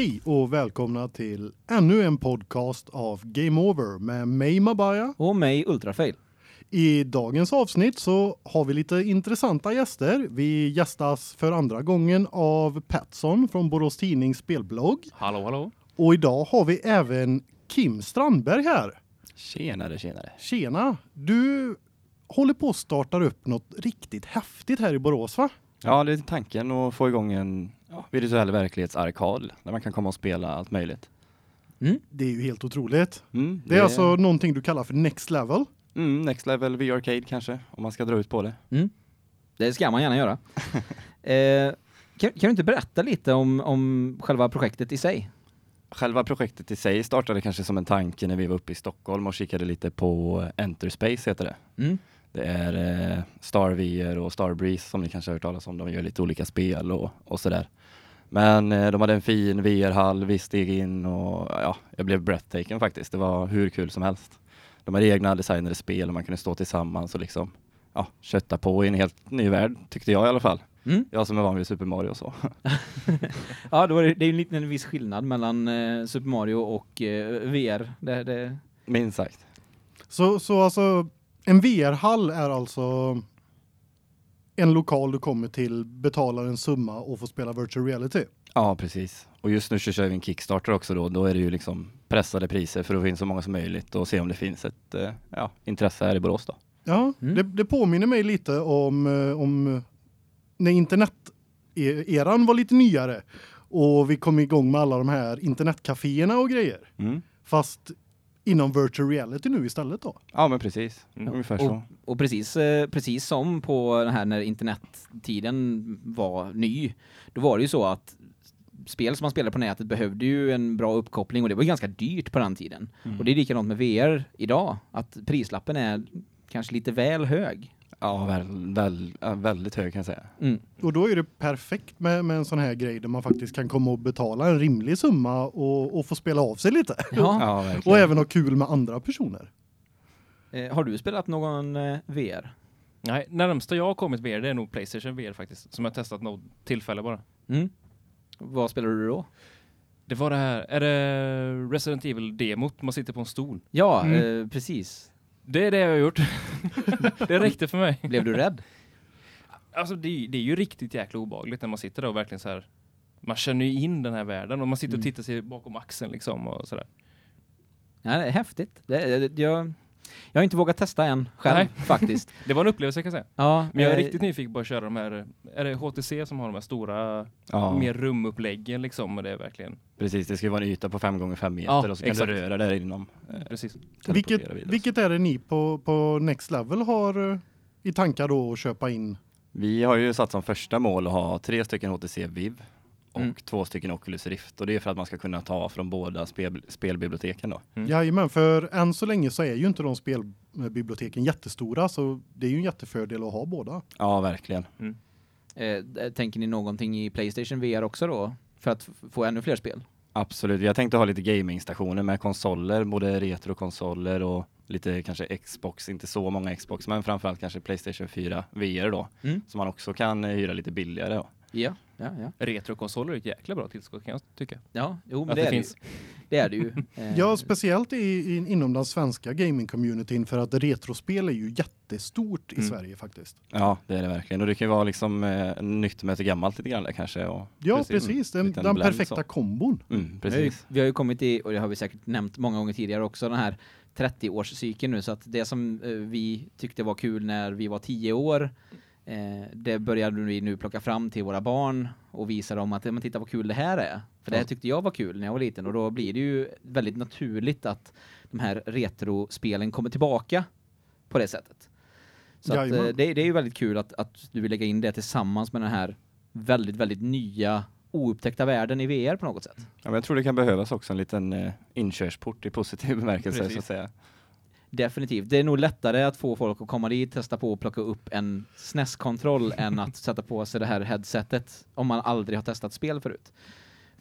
Hej och välkomna till ännu en podcast av Game Over med mig Mabaya. Och mig Ultrafail. I dagens avsnitt så har vi lite intressanta gäster. Vi gästas för andra gången av Petson från Borås Tidnings spelblogg. Hallå, hallå. Och idag har vi även Kim Strandberg här. Tjenare, tjenare. Tjena. Du håller på att starta upp något riktigt häftigt här i Borås va? Ja, det är tanken att få igång en ja, virtuell verklighetsarkad där man kan komma och spela allt möjligt. Mm. Det är ju helt otroligt. Mm, Det är alltså någonting du kallar för next level. mm, Next Level VR-arcade kanske, om man ska dra ut på det. Det ska man gärna göra. eh, kan, kan du inte berätta lite om, om själva projektet i sig? Själva projektet i sig startade kanske som en tanke när vi var uppe i Stockholm och kikade lite på Enterspace heter det. Mm. Det är eh, Star VR och Star Breeze som ni kanske har hört talas om. De gör lite olika spel och, och sådär. Men eh, de hade en fin VR-hall, vi steg in och ja, jag blev breathtaken faktiskt. Det var hur kul som helst. De hade egna designade spel och man kunde stå tillsammans och liksom ja, kötta på i en helt ny värld, tyckte jag i alla fall. Mm. Jag som är van vid Super Mario och så. Ja, då är det, det är ju en liten viss skillnad mellan eh, Super Mario och eh, VR. Det, det, Minst sagt. Så så alltså en VR-hall är alltså en lokal du kommer till, betalar en summa och får spela virtual reality. Ja, precis. Och just nu så kör vi en Kickstarter också då. Då är det ju liksom pressade priser för att få in så många som möjligt och se om det finns ett eh, ja, intresse här i Borås då. Ja, Mm. det, det påminner mig lite om eh, om när internet e- eran var lite nyare och vi kom igång med alla de här internetcaféerna och grejer. Mm. Fast inom virtual reality nu istället då. Ja, men precis. Ungefär och, så. och precis, eh, precis som på den här när internettiden var ny, då var det ju så att spel som man spelade på nätet behövde ju en bra uppkoppling och det var ganska dyrt på den tiden. Mm. Och det är likadant med VR idag, att prislappen är kanske lite väl hög. Ja, väl, väl, väldigt hög kan jag säga. Mm. Och då är det perfekt med, med en sån här grej där man faktiskt kan komma och betala en rimlig summa och, och få spela av sig lite. Ja. Ja, verkligen. Och även ha kul med andra personer. Eh, har du spelat någon eh, VR? Nej, närmsta jag har kommit VR det är nog Playstation VR faktiskt. Som jag testat något tillfälle bara. Mm. Vad spelar du då? Det var det här, är det Resident Evil-demot? Man sitter på en stol. Ja, Mm. eh, precis. Det är det jag har gjort. det räckte för mig. Blev du rädd? Alltså det, det är ju riktigt jäkla obagligt när man sitter där och verkligen så här. Man känner ju in den här världen och man sitter Mm. och tittar sig bakom axeln liksom och sådär. Ja, det är häftigt. Det, det, jag, jag har inte vågat testa än själv Nej. faktiskt. Det var en upplevelse kan jag säga. Ja, Men jag är eh, riktigt nyfiken på att köra de här, är det HTC som har de här stora, Ja, mer rumuppläggen liksom och det är verkligen, precis. Det ska vara en yta på 5 gånger 5 meter Ja, och så kan exakt. du röra där inom. Eh, precis. Vilket, vilket är det ni på, på Next Level har eh, i tankar då att köpa in? Vi har ju satt som första mål att ha tre stycken HTC Vive och Mm. två stycken Oculus Rift och det är för att man ska kunna ta från båda spel, spelbiblioteken då. Mm. Jajamän, för än så länge så är ju inte de spelbiblioteken jättestora så det är ju en jättefördel att ha båda. Ja, verkligen. eh, tänker ni någonting i Playstation VR också då? För att få ännu fler spel? Absolut. Jag tänkte ha lite gamingstationer med konsoler, både retrokonsoler och lite kanske Xbox, inte så många Xbox, men framförallt kanske Playstation 4 VR då, Mm. som man också kan eh, hyra lite billigare. Då. Ja, ja, ja. Retrokonsoler är ett jäkla bra tillskott kan jag tycka. Ja, jo, men det, det är finns. det. Det är det ju. Eh, Ja, speciellt i, i, inom den svenska gaming-communityn för att retrospel är ju jättestort i Mm. Sverige faktiskt. Ja, det är det verkligen. Och det kan ju vara liksom eh, nytt möte gammalt lite grann kanske. Och, Ja, Precis. precis. Den, den blend perfekta så. kombon. mm, vi, har ju, precis. vi har ju kommit i, och det har vi säkert nämnt många gånger tidigare också, den här 30-årscykeln nu, så att det som eh, vi tyckte var kul när vi var 10 år, det börjar vi nu plocka fram till våra barn och visa dem att, men titta vad kul det här är. För det här tyckte jag var kul när jag var liten och då blir det ju väldigt naturligt att de här retrospelen kommer tillbaka på det sättet. Så att, eh, det, det är ju väldigt kul att, att du vill lägga in det tillsammans med den här väldigt, väldigt nya oupptäckta världen i VR på något sätt. Ja, men jag tror det kan behövas också en liten eh, inkörsport i positiv bemärkelse Precis. så att säga. Definitivt. Det är nog lättare att få folk att komma dit, testa på och plocka upp en SNES-kontroll än att sätta på sig det här headsetet om man aldrig har testat spel förut.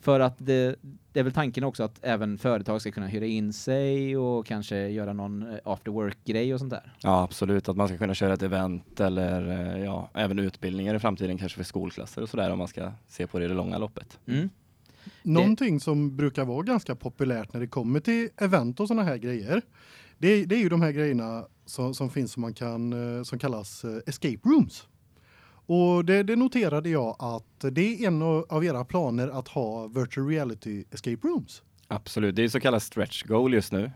För att det, det är väl tanken också att även företag ska kunna hyra in sig och kanske göra någon eh, after work-grej och sånt där. Ja, absolut. Att man ska kunna köra ett event eller eh, ja, även utbildningar i framtiden kanske för skolklasser och sådär om man ska se på det i det långa loppet. Mm. Någonting som brukar vara ganska populärt när det kommer till event och såna här grejer. Det, det är ju de här grejerna som, som finns som man kan eh, som kallas eh, escape rooms. Och det, det noterade jag att det är en av era planer att ha virtual reality escape rooms. Absolut, det är så kallat stretch goal just nu.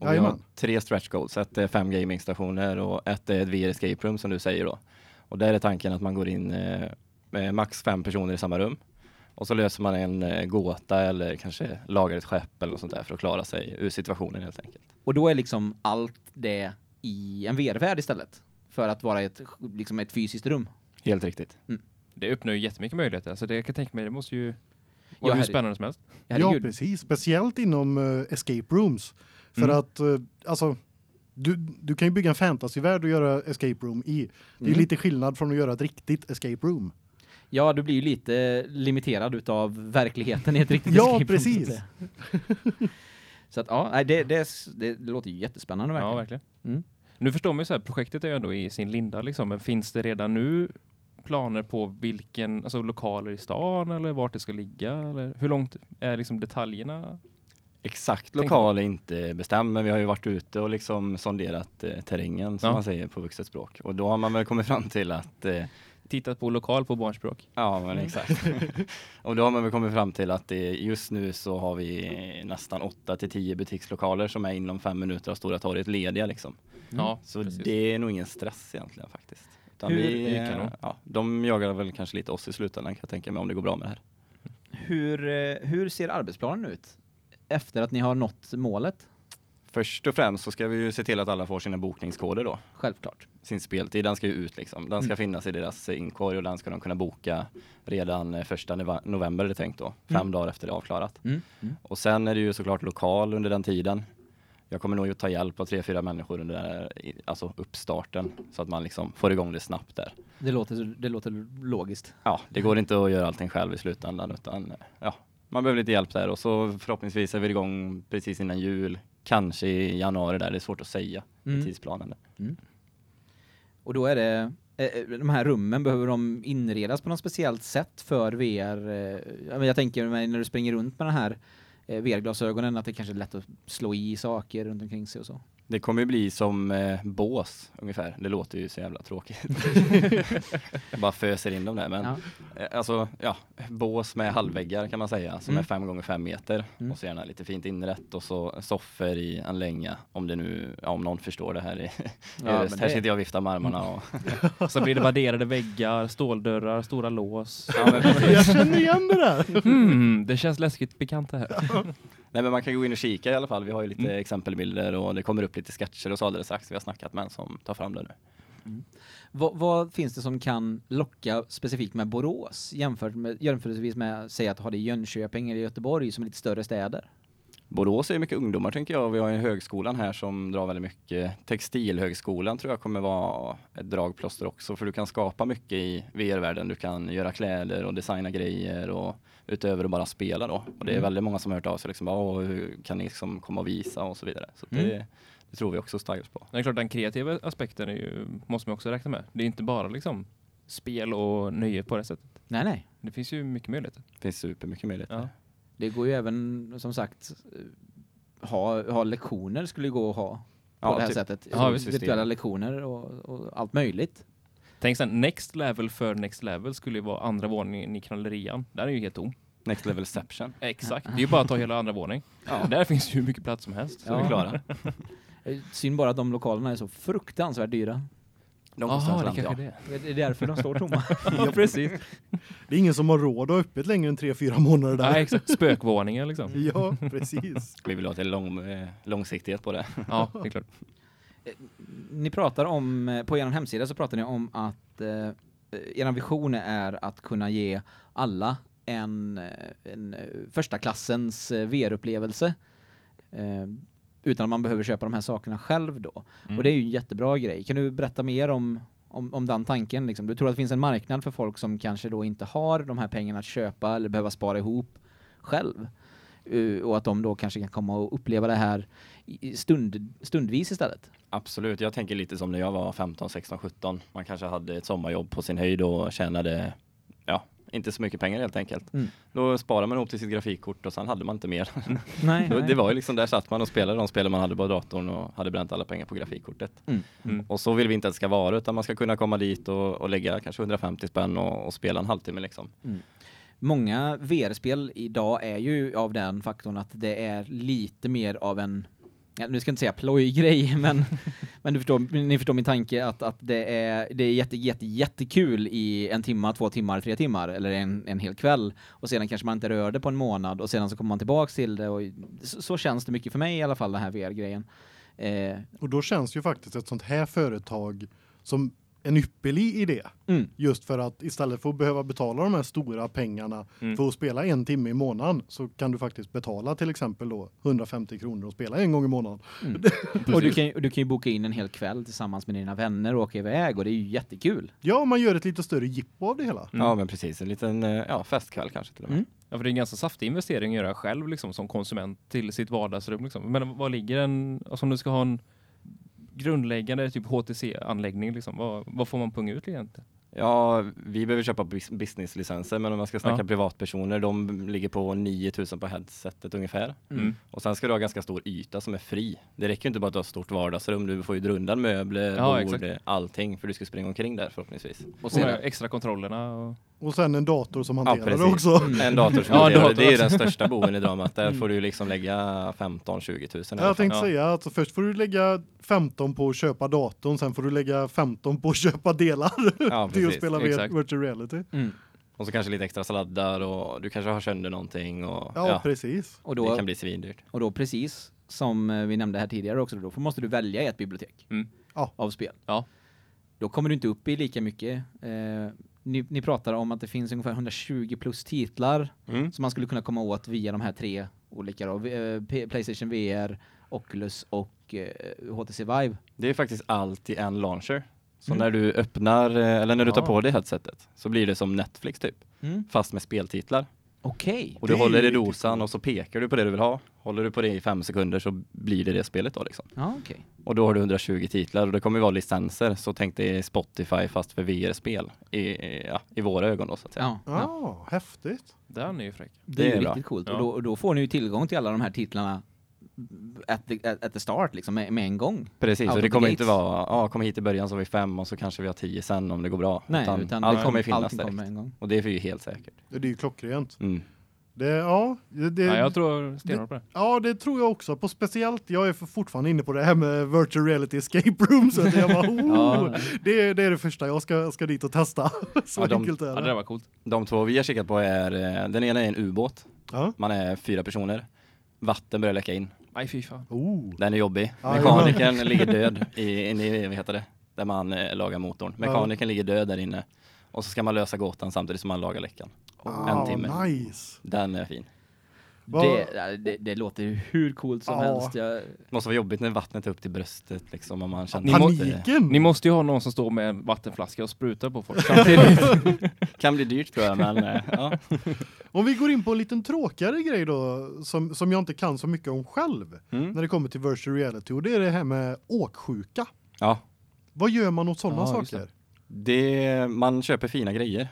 Och vi har tre stretch goals, ett är fem gamingstationer och ett är ett VR escape room som du säger då. Och där är tanken att man går in eh, med max fem personer i samma rum. Och så löser man en eh, gåta eller kanske lagar ett skepp eller något sånt där för att klara sig ur situationen helt enkelt. Och då är liksom allt det i en VR-värld istället för att vara ett liksom ett fysiskt rum. Helt riktigt. Det öppnar ju jättemycket möjligheter. Alltså det jag kan tänka mig, det måste ju Ja, vara hur herre- spännande som helst. Ja, precis, speciellt inom eh, escape rooms för Mm. att eh, alltså du, du kan ju bygga en fantasyvärld och göra escape room i. Det är Mm. lite skillnad från att göra ett riktigt escape room. Ja, du blir ju lite limiterad utav verkligheten i ett riktigt Ja, precis. Så att, säga. så att ja, nej, det, det, det, låter ju jättespännande verkligen. Ja, verkligen. Mm. Nu förstår man ju så här, projektet är ju ändå i sin linda liksom, men finns det redan nu planer på vilken, alltså lokaler i stan eller vart det ska ligga? Eller hur långt är liksom detaljerna? Exakt lokal är inte bestämd, men vi har ju varit ute och liksom sonderat eh, terrängen som Ja. man säger på vuxet språk. Och då har man väl kommit fram till att eh, Tittat på lokal på barnspråk? Ja, men exakt. och då har man väl kommit fram till att det, just nu så har vi nästan 8 till 10 butikslokaler som är inom fem minuter av Stora torget lediga liksom. Ja, Så precis. det är nog ingen stress egentligen faktiskt. Utan Hur- vi, kanon. ja, de jagar väl kanske lite oss i slutändan kan jag tänka mig om det går bra med det här. Hur, eh, hur ser arbetsplanen ut efter att ni har nått målet? Först och främst så ska vi ju se till att alla får sina bokningskoder då. Självklart. Sin speltid, den ska ju ut liksom. Den ska Mm. finnas i deras inkorg och den ska de kunna boka redan eh, första november är det tänkt då. Fem Mm. dagar efter det är avklarat. Mm. Mm. Och sen är det ju såklart lokal under den tiden. Jag kommer nog att ta hjälp av tre, fyra människor under den här, alltså uppstarten så att man liksom får igång det snabbt där. Det låter, det låter logiskt. Ja, det går inte att göra allting själv i slutändan utan ja, man behöver lite hjälp där och så förhoppningsvis är vi igång precis innan jul, kanske i januari där, det är svårt att säga Mm. i tidsplanen. Och då är det eh, de här rummen behöver de inredas på något speciellt sätt för VR. eh, Jag tänker när du springer runt med den här eh, VR-glasögonen att det kanske är lätt att slå i saker runt omkring sig och så. Det kommer ju bli som eh, bås ungefär, det låter ju så jävla tråkigt. Jag bara föser in dem där men Ja. Eh, Alltså, ja, bås med halvväggar kan man säga, som Mm. är fem gånger fem meter. Mm. Och så gärna lite fint inrätt och så soffor i en länga, om det nu, ja, om någon förstår det här i, röst. Här det- sitter jag och viftar med armarna och... Så blir det värderade väggar, ståldörrar, stora lås. Ja. Jag känner igen det där. Hmm, det känns läskigt bekant det här. Nej men man kan gå in och kika i alla fall, vi har ju lite Mm. exempelbilder och det kommer upp lite sketcher och så alldeles strax. Vi har snackat med en som tar fram det nu. Vad, vad finns det som kan locka specifikt med Borås jämfört med, jämförelsevis med säg att ha det i Jönköping eller Göteborg som är lite större städer? Borås är mycket ungdomar tänker jag. Vi har ju högskolan här som drar väldigt mycket. Textilhögskolan tror jag kommer vara ett dragplåster också för du kan skapa mycket i VR-världen. Du kan göra kläder och designa grejer och utöver att bara spela då. Och det är Mm. väldigt många som har hört av sig liksom, bara, "Åh, hur kan ni liksom komma och visa och så vidare. Så det, Mm. det tror vi också starkt på. Det är klart, den kreativa aspekten är ju, måste man också räkna med. Det är inte bara liksom spel och nöje på det sättet. Nej, nej. Det finns ju mycket möjligheter. Det finns supermycket möjligheter. Ja. Det går ju även som sagt ha, ha lektioner skulle ju gå att ha på Ja, det här typ. sättet. Ja, virtuella lektioner och, och allt möjligt. Tänk sen, next level för next level skulle ju vara andra våningen i knallerian. Där är ju helt tom. Next levelception. Exakt. Det är ju bara att ta hela andra våning. Ja, Där finns ju hur mycket plats som helst. så är vi klara. Eh, Synd bara att de lokalerna är så fruktansvärt dyra. De Jaha, det kanske ja. är det. Det är därför de står tomma. Ja, precis. Det är ingen som har råd att ha öppet längre än tre fyra månader där. Nej, exakt. Spökvåningen liksom. Ja, precis. Vi vill ha till lång, eh, långsiktighet på det. Ja, det är klart. Ni pratar om, eh, på er hemsida så pratar ni om att eh, er vision är att kunna ge alla en, eh, en eh, första klassens eh, VR-upplevelse. Eh, utan att man behöver köpa de här sakerna själv då. Mm. Och det är ju en jättebra grej. Kan du berätta mer om, om, om den tanken? Liksom? Du tror att det finns en marknad för folk som kanske då inte har de här pengarna att köpa eller behöva spara ihop själv. Eh, och att de då kanske kan komma och uppleva det här stund, stundvis istället. Absolut, jag tänker lite som när jag var 15, 16, 17. Man kanske hade ett sommarjobb på sin höjd och tjänade ja, inte så mycket pengar helt enkelt. Mm. Då sparar man ihop till sitt grafikkort och sen hade man inte mer. Nej, Då- nej. det var ju liksom där satt man och spelade de spel man hade på datorn och hade bränt alla pengar på grafikkortet. Mm. Mm. Och så vill vi inte att det ska vara utan man ska kunna komma dit och, och lägga kanske 150 spänn och, och spela en halvtimme liksom. Många VR-spel idag är ju av den faktorn att det är lite mer av en ja, nu ska jag inte säga plojgrej men men du förstår ni förstår min tanke att att det är det är jätte jätte jättekul i en timma, två timmar, tre timmar eller en en hel kväll och sedan kanske man inte rör det på en månad och sedan så kommer man tillbaks till det och så, så känns det mycket för mig i alla fall den här VR-grejen. Eh, Och då känns ju faktiskt ett sånt här företag som en ypperlig idé. mm, Just för att istället för att behöva betala de här stora pengarna Mm. för att spela en timme i månaden så kan du faktiskt betala till exempel då 150 kronor och spela en gång i månaden. mm. och du kan du kan ju boka in en hel kväll tillsammans med dina vänner och åka iväg och det är ju jättekul. Ja, man gör ett lite större jippo av det hela. Mm. Ja men precis, en liten eh, ja, festkväll kanske till och med. Mm. Ja, för det är en ganska saftig investering att göra själv liksom, som konsument till sitt vardagsrum. Liksom. Men vad ligger en, alltså om du ska ha en grundläggande typ HTC-anläggning, liksom, vad, vad får man punga ut egentligen? Ja, vi behöver köpa bus- businesslicenser men om man ska snacka Ja. privatpersoner, de ligger på 9000 på headsetet ungefär. Mm. Och sen ska du ha ganska stor yta som är fri. Det räcker inte bara att du har ett stort vardagsrum, du får ju drundan möbler, Ja, bord, exakt. allting för du ska springa omkring där förhoppningsvis. Och sedan extra kontrollerna. Och... Och sen en dator som hanterar det också. Mm. En dator som Ja, hanterar det, dator det är ju den största boven i dramat. Där Mm. får du liksom lägga 15-20 tusen. Jag tänkte Ja. säga att alltså först får du lägga 15 på att köpa datorn, sen får du lägga 15 på att köpa delar Ja, till att spela Exakt. virtual reality. mm. Och så kanske lite extra sladdar och du kanske har sönder någonting och Ja, ja, precis. och det då kan bli svindyrt. Och då precis som eh, vi nämnde här tidigare också då måste du välja ett bibliotek Mm. Ja. av spel. Ja. Då kommer du inte upp i lika mycket. Eh, ni, ni pratar om att det finns ungefär 120 plus titlar Mm. som man skulle kunna komma åt via de här tre olika då, eh, PlayStation VR, Oculus och eh, HTC Vive. Det är faktiskt allt i en launcher. Så Mm. när du öppnar, eh, eller när du tar på dig headsetet, så blir det som Netflix typ. Fast med speltitlar. Okej. Och du håller i dosan och så pekar du på det du vill ha. Håller du på det i fem sekunder så blir det det spelet då liksom. Ja, okej. Och då har du 120 titlar och det kommer ju vara licenser. Så tänk dig Spotify fast för VR-spel. I, i- ja, I våra ögon då så att säga. Ja. Ja, ja. häftigt. Den är ju fräck. Det, Det är är bra. riktigt coolt. Ja. Och, då, och då får ni ju tillgång till alla de här titlarna at the, at, the start liksom med, med en gång. Precis, och det kommer gates. inte vara, ja kom hit i början så har vi fem och så kanske vi har tio sen om det går bra. Nej, utan, allt det kommer finnas direkt. kommer med en gång. Och det är ju helt säkert. Det är ju klockrent. Mm. Det, ja, det, det, Ja, jag tror stenhårt på det. ja, det tror jag också. På speciellt, jag är fortfarande inne på det här med virtual reality escape rooms. Så jag bara, oh, Ja. det, det är det första jag ska, ska dit och testa. Så Ja, de- enkelt är Ja, det. det där var coolt. De två vi har kikat på är, eh, den ena är en ubåt. Ja. Man är fyra personer. Vatten börjar läcka in. Nej, fy fan. Oh. Den är jobbig. Ja, Mekanikern ligger död i, inne i, vad heter det, där man eh, lagar motorn. Mekanikern ligger död där inne. Och så ska man lösa gåtan samtidigt som man lagar läckan. Ah, timme. Nice. Den är fin. Det, det, det låter ju hur coolt som Ja. helst. Jag, Måste vara jobbigt när vattnet är upp till bröstet liksom om man känner det Paniken. Ni måste ju ha någon som står med en vattenflaska och sprutar på folk samtidigt. kan bli dyrt tror jag men eh, ja. Om vi går in på en liten tråkigare grej då som som jag inte kan så mycket om själv Mm. när det kommer till virtual reality och det är det här med åksjuka. ja. Vad gör man åt sådana Ja, saker? Det, man köper fina grejer.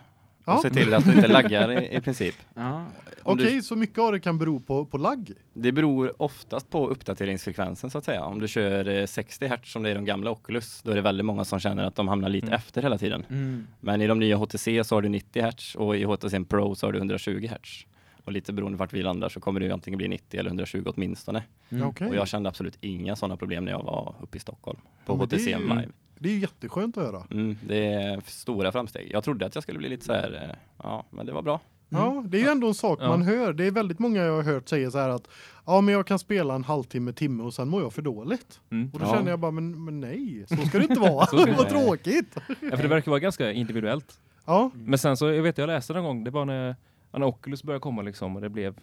Ja. Och ser till att du inte laggar i, i princip. ja. Okej, så mycket av det kan bero på på lagg. Det beror oftast på uppdateringsfrekvensen så att säga. Om du kör eh, 60 Hz som det är i de gamla Oculus, då är det väldigt många som känner att de hamnar lite Mm. efter hela tiden. Mm. Men i de nya HTC så har du 90 Hz och i HTC Pro så har du 120 Hz. Och lite beroende på vart vi landar så kommer det ju antingen bli 90 eller 120 åtminstone. Mm. Okej. Och jag kände absolut inga sådana problem när jag var uppe i Stockholm på Ja, det HTC ju- Live. Det är ju jätteskönt att höra. Mm, det är stora framsteg. Jag trodde att jag skulle bli lite så här, eh, ja, men det var bra. Ja, det är ju ändå en sak Ja. man hör. Det är väldigt många jag har hört säga så här att ja, men jag kan spela en halvtimme, timme och sen mår jag för dåligt. Mm. Och då Ja. känner jag bara men, men nej, så ska det inte vara. Vad tråkigt. Ja, för det verkar vara ganska individuellt. Ja, Men sen så, jag vet jag läste någon gång, det var när, när Oculus började komma liksom och det blev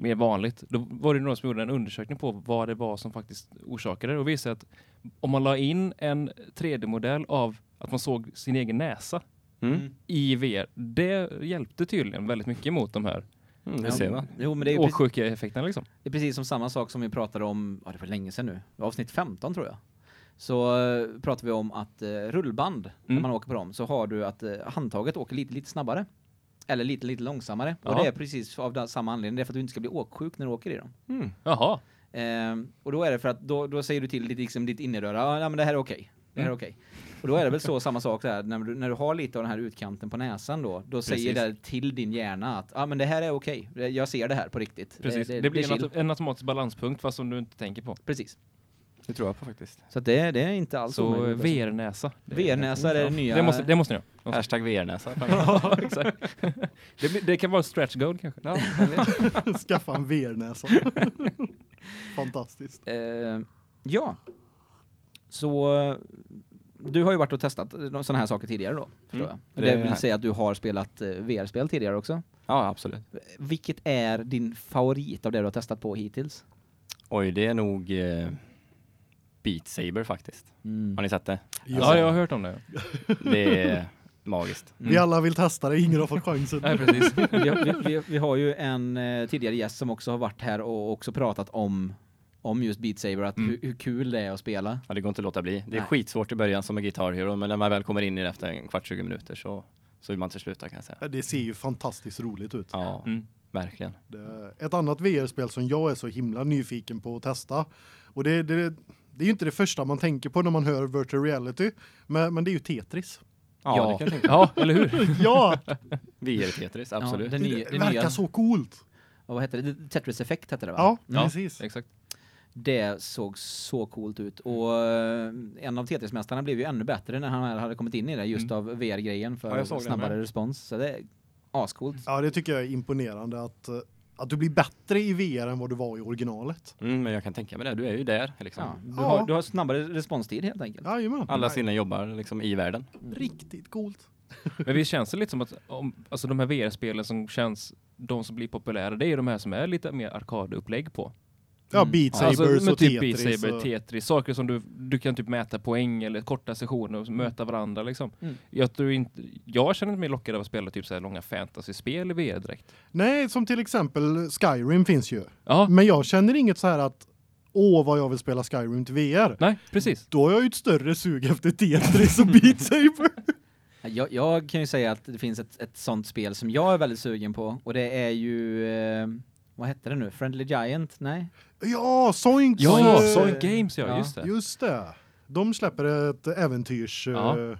mer vanligt. Då var det någon som gjorde en undersökning på vad det var som faktiskt orsakade det och visade att om man la in en 3D-modell av att man såg sin egen näsa Mm. i VR, det hjälpte tydligen väldigt mycket mot de här Mm, det Ja, ser man. Jo, men det är, ju precis, åksjuka effekterna liksom. det är precis som samma sak som vi pratade om, ja det var länge sedan nu, avsnitt 15 tror jag. Så uh, pratar vi om att eh, rullband, när Mm. man åker på dem, så har du att eh, handtaget åker lite, lite snabbare. Eller lite, lite långsammare. Och Ja. det är precis av den- samma anledning. Det är för att du inte ska bli åksjuk när du åker i dem. Mm. Jaha. Ehm, och då är det för att då, då säger du till ditt, liksom, ditt inneröra, ja men det här är okej. Det här är Mm. okej. Och då är det väl så samma sak där, när du, när du har lite av den här utkanten på näsan då, då säger Precis. det till din hjärna att ja men det här är okej. Jag ser det här på riktigt. Precis. Det, det, blir är en, en automatisk balanspunkt fast som du inte tänker på. Precis. Det tror jag på faktiskt. Så att det, det är inte alls Så alltså. VR-näsa. Det- VR-näsa är det nya. Det måste, det måste ni ha. Hashtag VR-näsa. Ja, exakt. Det, det kan vara stretch goal kanske. ja, Skaffa en VR-näsa. Fantastiskt. Eh, ja. Så eh, du har ju varit och testat sådana här saker tidigare då, förstår Mm. jag. Det Det- vill säga att du har spelat eh, VR-spel tidigare också. ja, absolut. Vilket är din favorit av det du har testat på hittills? Oj, det är nog eh, Beat Saber faktiskt. Har ni sett det? Ja, jag har hört om det. Det är magiskt. Vi alla vill testa det, ingen har fått chansen. Nej, precis. vi, har- vi, vi, vi har ju en eh, tidigare gäst som också har varit här och också pratat om om just Beat Saber, att Mm. hur, hur kul det är att spela. Ja, det går inte att låta bli. Det är Nej. skitsvårt i början som en Guitar Hero, men när man väl kommer in i det efter en kvart, 20 minuter så, så vill man till sluta kan jag säga. Det ser ju fantastiskt roligt ut. Ja, Mm. verkligen. Det- Ett annat VR-spel som jag är så himla nyfiken på att testa. Och det, det, det är ju inte det första man tänker på när man hör virtual reality, men, men det är ju Tetris. Ja, Ja. det kan jag tänka Ja, eller hur? Ja, VR-Tetris, absolut. det det, nya- det verkar nya- så coolt. Och vad heter det? Tetris Effect heter det va? Ja, Ja. precis. Exakt. Det såg så coolt ut och eh, en av Tetris-mästarna blev ju ännu bättre när han hade kommit in i det just Mm. av VR-grejen Ja, för det snabbare respons. Så det är ascoolt. Ja, det tycker jag är imponerande att, eh, att du blir bättre i VR än vad du var i originalet. Mm, men jag kan tänka mig det, du är ju där liksom. Ja, du, Ja. Har, du har snabbare responstid helt enkelt. Jajamän. Alla sinnen jobbar liksom i världen. Riktigt coolt. Men visst känns det lite som att om, alltså de här VR-spelen som känns, de som blir populära, det är ju de här som är lite mer arkadupplägg på. Ja, Mm. Beat Sabers Alltså och typ Tetris. Beat Saber, och- Tetris, saker som du, du kan typ mäta poäng eller korta sessioner och möta varandra liksom. Mm. Jag tror inte, jag känner mig lockad av att spela typ så här långa fantasy-spel i VR direkt. Nej, som till exempel Skyrim finns ju. Ja, Men jag känner inget så här att åh vad jag vill spela Skyrim till VR. nej, precis. Då har jag ju ett större sug efter Tetris och Beat Saber. Jag, jag kan ju säga att det finns ett, ett sånt spel som jag är väldigt sugen på och det är ju eh, vad hette det nu? Friendly Giant? Nej? Ja, Zoinks! Ja, Zoink Games ja, ja. just det. Just det. De släpper ett äventyrs Ja. eh,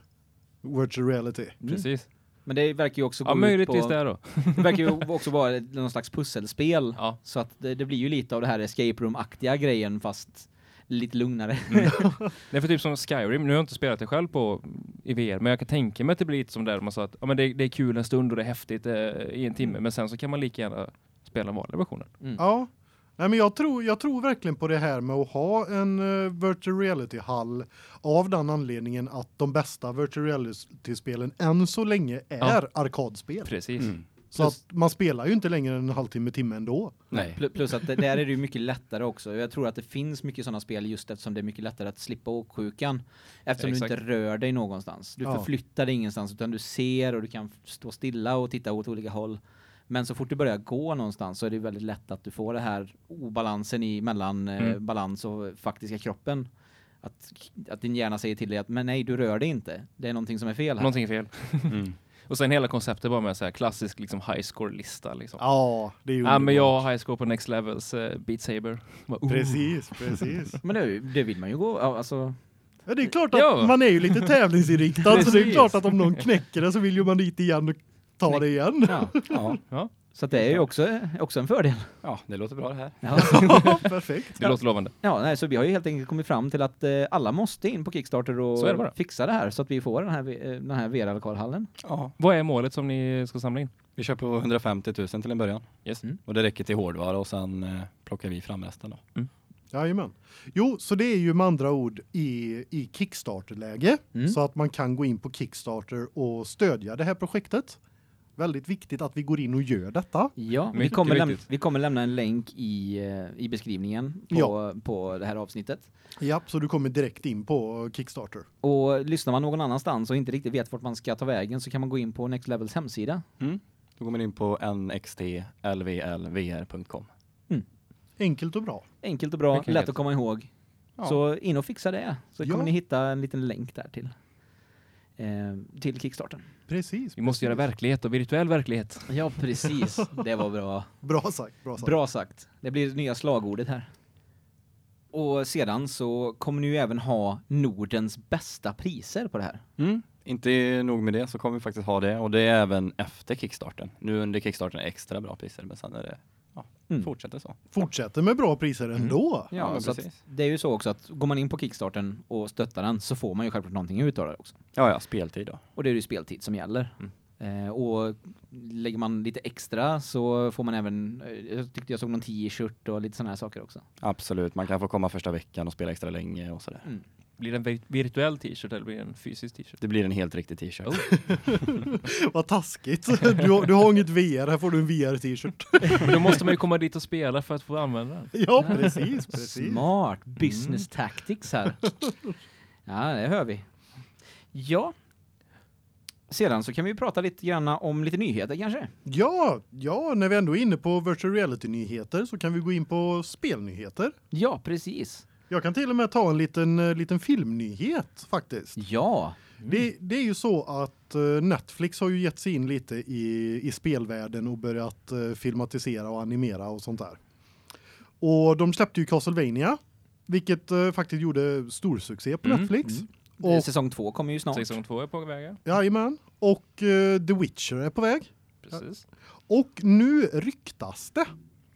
virtual reality. Precis. Men det verkar ju också Ja, gå ut möjligtvis på, det då. det verkar ju också vara någon slags pusselspel. Ja. Så att det, det blir ju lite av det här escape room-aktiga grejen fast lite lugnare. Det är för typ som Skyrim, nu har jag inte spelat det själv på i VR, men jag kan tänka mig att det blir lite som där man sa att ja, men det, det är kul en stund och det är häftigt eh, i en timme, men sen så kan man lika gärna spela den vanliga versionen. Mm. Ja. Nej, men jag tror, jag tror verkligen på det här med att ha en uh, virtual reality-hall av den anledningen att de bästa virtual reality-spelen än så länge är Ja. arkadspel. Precis. Mm. Så att man spelar ju inte längre än en halvtimme, timme ändå. Nej. Pl- Plus att det, där är det ju mycket lättare också. Jag tror att det finns mycket sådana spel just eftersom det är mycket lättare att slippa åksjukan. Eftersom Exakt. du inte rör dig någonstans. Du Ja. förflyttar dig ingenstans utan du ser och du kan stå stilla och titta åt olika håll. Men så fort du börjar gå någonstans så är det ju väldigt lätt att du får det här obalansen i mellan eh, Mm. balans och faktiska kroppen. Att, att din hjärna säger till dig att men nej, du rör dig inte. Det är någonting som är fel här. Någonting är fel. Mm. Och sen hela konceptet bara med så här klassisk liksom high score-lista liksom. Ja, det är ju Ja, men jag har high score på next levels, uh, Beat Saber. Bara, oh. Precis, precis. Men det, det vill man ju gå, alltså Ja, det är klart att Ja. man är ju lite tävlingsinriktad så det är klart att om någon knäcker det så vill ju man dit igen och ta det igen. ja. Ja. Så att det är ju också, också en fördel. ja, det låter bra det här. Ja. Perfekt. Det låter lovande. Ja, nej, så vi har ju helt enkelt kommit fram till att eh, alla måste in på Kickstarter och Så det fixa det här så att vi får den här, eh, den här VR-lokalhallen. Ja. Vad är målet som ni ska samla in? Vi på 150 000 till en början. Yes. Mm. Och det räcker till hårdvara och sen eh, plockar vi fram resten då. Jajamän. Jo, så det är ju med andra ord i, i Kickstarter-läge Mm. så att man kan gå in på Kickstarter och stödja det här projektet. Väldigt viktigt att vi går in och gör detta. Ja, vi kommer, läm- viktigt. vi kommer lämna en länk i, eh, i beskrivningen på, Ja. på det här avsnittet. Ja, så du kommer direkt in på Kickstarter. Och lyssnar man någon annanstans och inte riktigt vet vart man ska ta vägen så kan man gå in på Next Levels hemsida. Mm. Då går man in på nxtlvlvr.com. Enkelt och bra. Enkelt och bra, Mycket lätt enkelt. att komma ihåg. Ja. Så in och fixa det, så Ja. kommer ni hitta en liten länk där till. eh, till Kickstarten. Precis. Vi måste göra precis. verklighet och virtuell verklighet. Ja, precis. Det var bra. Bra sagt, bra sagt. Bra sagt. Det blir det nya slagordet här. Och sedan så kommer ni ju även ha Nordens bästa priser på det här. Mm. Inte nog med det så kommer vi faktiskt ha det och det är även efter kickstarten. Nu under kickstarten är extra bra priser men sen är det ja, Mm. fortsätter så. Fortsätter med bra priser ändå. Ja, Ja, så precis. det är ju så också att går man in på Kickstarten och stöttar den så får man ju självklart någonting ut av det också. Ja, ja, speltid då. Och det är ju speltid som gäller. Mm. Eh, och lägger man lite extra så får man även, eh, jag tyckte jag såg någon t-shirt och lite sådana här saker också. Absolut, man kan få komma första veckan och spela extra länge och sådär. Mm. Blir det en vir- virtuell t-shirt eller blir det en fysisk t-shirt? Det blir en helt riktig t-shirt. Oh. Vad taskigt. Du, har- du har inget VR, här får du en VR-t-shirt. Men då måste man ju komma dit och spela för att få använda den. Ja, precis, precis. Smart business tactics här. Ja, det hör vi. Ja. Sedan så kan vi prata lite grann om lite nyheter kanske. Ja, ja, när vi ändå är inne på virtual reality-nyheter så kan vi gå in på spelnyheter. Ja, precis. Jag kan till och med ta en liten, eh, liten filmnyhet faktiskt. Ja. Det, det är ju så att eh, Netflix har ju gett sig in lite i, i spelvärlden och börjat eh, filmatisera och animera och sånt där. Och de släppte ju Castlevania, vilket faktiskt gjorde stor succé på Mm, Netflix. Mm. Och, Säsong två kommer ju snart. Säsong två är på väg. jajamän. Och eh, The Witcher är på väg. Precis. Och nu ryktas det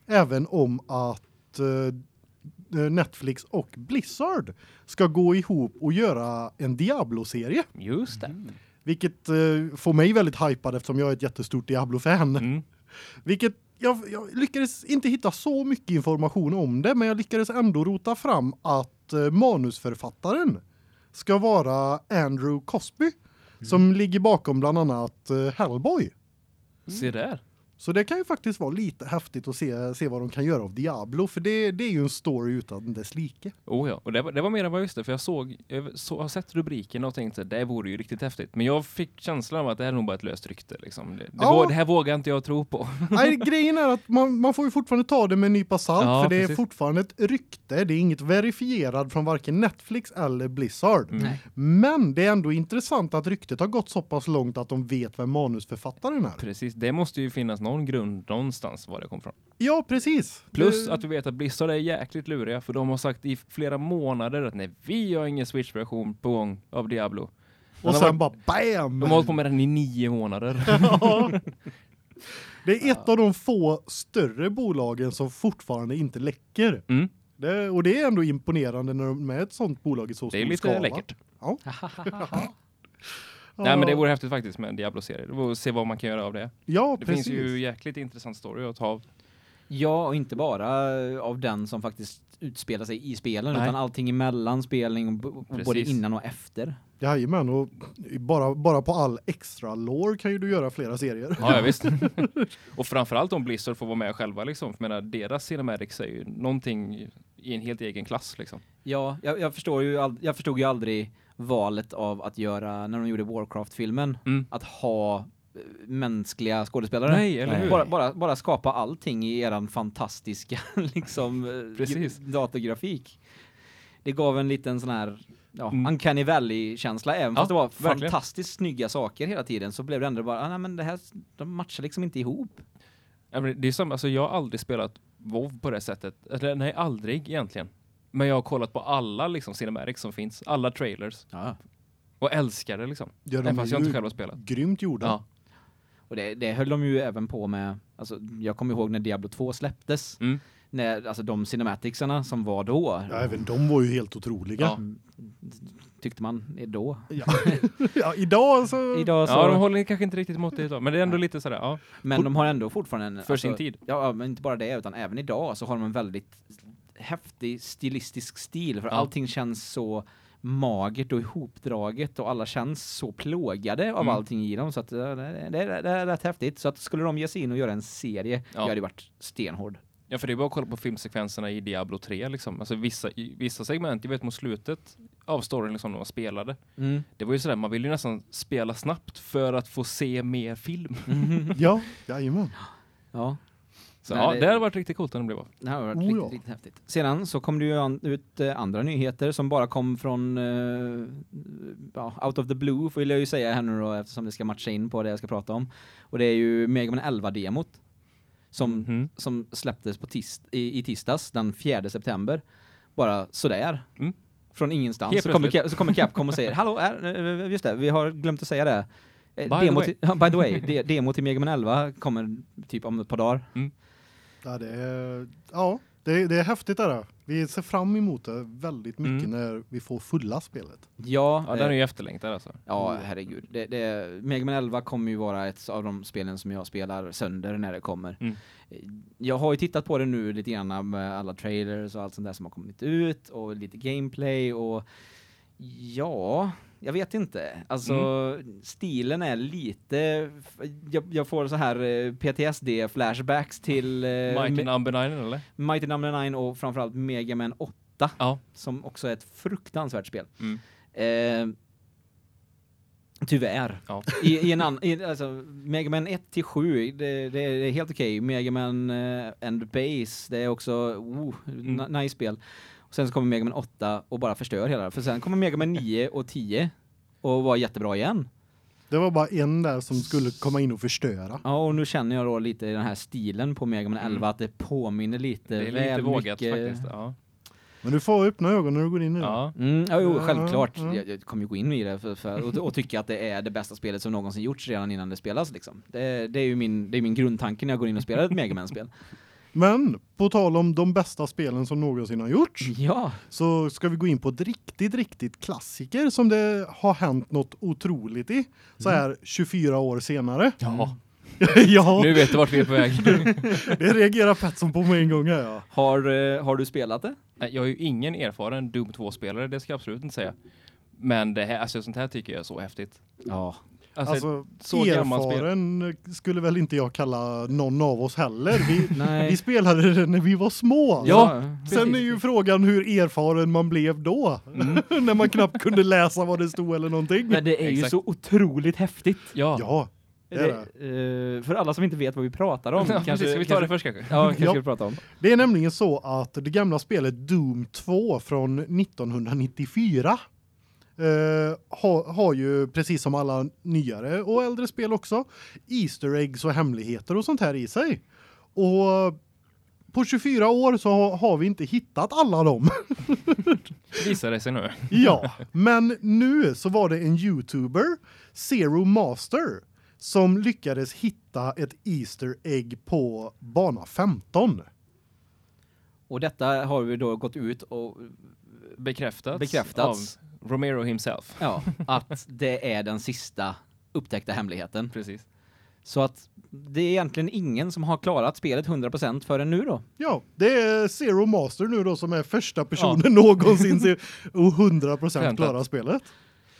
även om att Netflix och Blizzard ska gå ihop och göra en Diablo-serie. Just det. Vilket eh, får mig väldigt hypad eftersom jag är ett jättestort Diablo-fan. Mm. Vilket jag, jag lyckades inte hitta så mycket information om det, men jag lyckades ändå rota fram att eh, manusförfattaren ska vara Andrew Cosby som ligger bakom bland annat eh, Hellboy. Se där. Så det kan ju faktiskt vara lite häftigt att se se vad de kan göra av Diablo för det det är ju en story utan dess like. Oh ja, och det var, det var mer än vad jag visste, för jag såg, jag så, har sett rubriken och tänkte det vore ju riktigt häftigt. Men jag fick känslan av att det här är nog bara ett löst rykte. Liksom. Det, det, Ja. det här vågar inte jag tro på. Nej, grejen är att man, man får ju fortfarande ta det med en nypa salt Ja, för det är precis. fortfarande ett rykte. Det är inget verifierat från varken Netflix eller Blizzard. Mm. Nej. Men det är ändå intressant att ryktet har gått så pass långt att de vet vem manusförfattaren är. Precis, det måste ju finnas någon grund någonstans var det kom från. Ja, precis. Plus Det- att du vet att Blizzard är jäkligt luriga, för de har sagt i flera månader att nej, vi har ingen Switch-version på gång av Diablo. och de har sen varit- bara BAM! De har hållit på med den i nio månader. Ja. Det är ett av de få större bolagen som fortfarande inte läcker. Mm. Det, och det är ändå imponerande när de är ett sånt bolag i så Det är stor lite skala. läckert. Ja. Nej men det vore häftigt faktiskt med en Diablo-serie. Det vore att se vad man kan göra av det. Ja, Det precis. finns ju jäkligt intressant story att ta av. Ja, och inte bara av den som faktiskt utspelar sig i spelen Nej. utan allting emellan spelning och och både innan och efter. Jajamän, och bara, bara på all extra lore kan ju du göra flera serier. Ja, ja visst. och framförallt om Blizzard får vara med själva liksom. För menar, deras cinematics är ju någonting i en helt egen klass liksom. Ja, jag, jag förstår ju jag förstod ju aldrig valet av att göra när de gjorde Warcraft-filmen Mm. att ha eh, mänskliga skådespelare. Nej? Bara, bara, bara skapa allting i eran fantastiska liksom eh, Precis. datorgrafik. Det gav en liten sån här ja, Mm. uncanny valley-känsla även Ja, fast det var verkligen. fantastiskt snygga saker hela tiden så blev det ändå bara ah, nej men det här de matchar liksom inte ihop. Ja, det är samma, alltså jag har aldrig spelat WoW på det sättet. Eller nej, aldrig egentligen. Men jag har kollat på alla liksom cinematics som finns, alla trailers Ja. och älskar det liksom. Ja, Även de fast jag inte själv har spelat. Grymt gjorda. Ja. Och det, det höll de ju även på med, alltså jag kommer ihåg när Diablo 2 släpptes, Mm. när, alltså de cinematicsarna som var då, Ja, även de var ju helt otroliga. Ja. mm, tyckte man då. Ja. ja, idag så... Idag så, Ja, de håller kanske inte riktigt måttet idag, men det är ändå lite sådär, ja. men de har ändå fortfarande en, För sin tid. Ja, men inte bara det, utan även idag så har de en väldigt häftig stilistisk stil, för Ja. allting känns så magert och ihopdraget och alla känns så plågade av Mm. allting i dem så att eh, det, det, det är rätt häftigt. Så att skulle de ge sig in och göra en serie, Ja. jag hade varit stenhård. Ja, för det är bara att kolla på filmsekvenserna i Diablo 3 liksom. Alltså vissa, vissa segment, jag vet mot slutet av storyn liksom när man spelade. Det var ju sådär, man vill ju nästan spela snabbt för att få se mer film. Ja, jajamän. Ja. Så Nej, ja, det- det hade varit riktigt coolt om det blev av. Det har varit Oh, riktigt, ja. riktigt häftigt. Sedan så kom det ju an, ut eh, andra nyheter som bara kom från eh, ja, out of the blue vill jag ju säga här nu då eftersom det ska matcha in på det jag ska prata om. Och det är ju Mega Man 11 demot som Mhm. som släpptes på tis, i, i tisdags den 4 september. Bara sådär. Mm. Från ingenstans så kommer, så kommer Capcom och säger "Hallå, är, eh, just det, vi har glömt att säga det." By the demo way. till, by the way, de, demo till Mega Man 11 kommer typ om ett par dagar. Ja, det är ja, det, det är häftigt det där. Vi ser fram emot det väldigt mycket Mm. när vi får fulla spelet. Ja, Ja, eh, den är ju efterlängtad alltså. Ja, herregud. Det, det, Mega Man 11 kommer ju vara ett av de spelen som jag spelar sönder när det kommer. Mm. Jag har ju tittat på det nu lite grann med alla trailers och allt sånt där som har kommit ut och lite gameplay och ja, jag vet inte. Alltså stilen är lite jag, jag får så här eh, PTSD flashbacks till eh, Mighty Number 9 eller? Mighty Number 9 och framförallt Mega Man 8 Ja. som också är ett fruktansvärt spel. Mm. Eh, tyvärr. Ja. I, i en annan, alltså, Mega Man 1 till 7, det, det är helt okej. Mega Man uh, and Base, det är också oh, Mm. nice spel. Sen så kommer Mega Man 8 och bara förstör hela. För sen kommer Mega Man 9 och 10 och var jättebra igen. Det var bara en där som skulle komma in och förstöra. Ja, och nu känner jag då lite i den här stilen på Mega Man 11 Mm. att det påminner lite Det är lite vågat mycket. faktiskt. Ja. Men du får öppna ögonen när du går in i det. ja. Mm, ja, jo, Ja, självklart. ja. Jag, jag kommer ju gå in i det för, för, och, och tycka att det är det bästa spelet som någonsin gjorts redan innan det spelas. Liksom. Det, det är ju min, det är min grundtanke när jag går in och spelar ett Mega Man-spel. Men på tal om de bästa spelen som någonsin har gjorts Ja, så ska vi gå in på ett riktigt riktigt klassiker som det har hänt något otroligt i så här 24 år senare. ja. ja, Nu vet du vart vi är på väg. det reagerar Petson på med en gång här, ja. har, eh, har du spelat det? Nej, Jag är ju ingen erfaren Doom 2-spelare, det ska jag absolut inte säga. Men det här, alltså sånt här tycker jag är så häftigt. Ja. Alltså, Alltså, så gammalt spel. erfaren skulle väl inte jag kalla någon av oss heller. Vi, vi spelade det när vi var små. Ja, Sen är ju frågan hur erfaren man blev då. när man knappt kunde läsa vad det stod eller någonting. Men det är ju Exakt. så otroligt häftigt. ja. Ja, det det. Det, eh, för alla som inte vet vad vi pratar om. Ja, kanske, precis. Ska vi ta det kanske, först kanske? Ja, kanske Ja. ska vi prata om. Det är nämligen så att det gamla spelet Doom 2 från 1994 eh, har, har ju precis som alla nyare och äldre spel också Easter eggs och hemligheter och sånt här i sig. Och på 24 år så har, har vi inte hittat alla dem. Visar det sig nu. ja, men nu så var det en YouTuber, Zero Master, som lyckades hitta ett Easter egg på bana 15. Och detta har vi då gått ut och Bekräftats, Bekräftats. Romero himself. ja, att det är den sista upptäckta hemligheten. Precis. Så att det är egentligen ingen som har klarat spelet 100% förrän nu då. Ja, det är Zero Master nu då som är första personen någonsin se- och 100% klara spelet.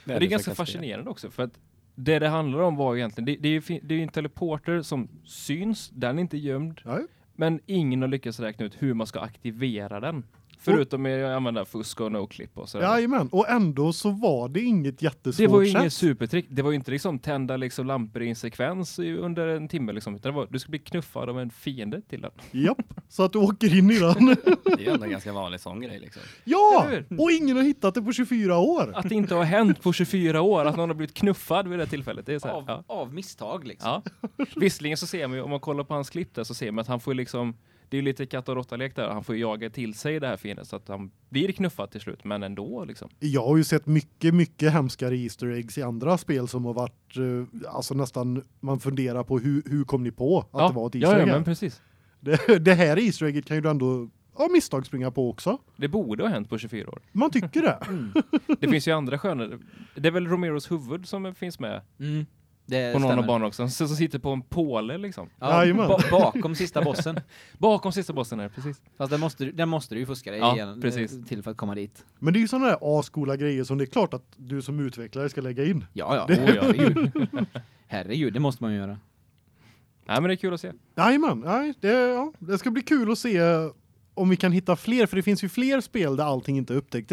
Men det är ganska fascinerande också för att det det handlar om var egentligen, det, det är det är ju en teleporter som syns, den är inte gömd, Ja, men ingen har lyckats räkna ut hur man ska aktivera den. Förutom med att använda fusk och no-clip och sådär. Jajamän, och ändå så var det inget jättesvårt Det var ju inget supertrick. Det var ju inte liksom tända liksom lampor i en sekvens under en timme liksom, utan det var, du skulle bli knuffad av en fiende till den. Japp, så att du åker in i den. Det är ju ändå en ganska vanlig sån grej liksom. ja, hur? och ingen har hittat det på 24 år. Att det inte har hänt på 24 år, att någon har blivit knuffad vid det tillfället. Det är så här, Av, ja. av misstag liksom. Ja. Visserligen så ser man ju, om man kollar på hans klipp där så ser man att han får liksom, det är ju lite katt och råtta-lek där, han får jaga till sig det här fienden så att han blir knuffad till slut, men ändå liksom. Jag har ju sett mycket, mycket hemskare Easter eggs i andra spel som har varit, eh, alltså nästan, man funderar på hur, hur kom ni på att ja. det var ett ja, Easter ja, egg? men precis. det, det här Easter egget kan ju du ändå av misstag springa på också. Det borde ha hänt på 24 år. Man tycker det. Det finns ju andra sköna, det är väl Romeros huvud som finns med Mm. Det på någon av banorna också, som som sitter på en påle liksom. Ja, ba bakom sista bossen. Bakom sista bossen här, precis. Fast den måste, du- den måste du ju fuska dig Ja, igen, precis. eh, till för att komma dit. Men det är ju sådana där ascoola grejer som det är klart att du som utvecklare ska lägga in. Ja, ja. Oh, ja. Herregud. Herregud, det måste man ju göra. Nej men det är kul att se. Jajamän, nej, det, ja, det ska bli kul att se om vi kan hitta fler, för det finns ju fler spel där allting inte är upptäckt.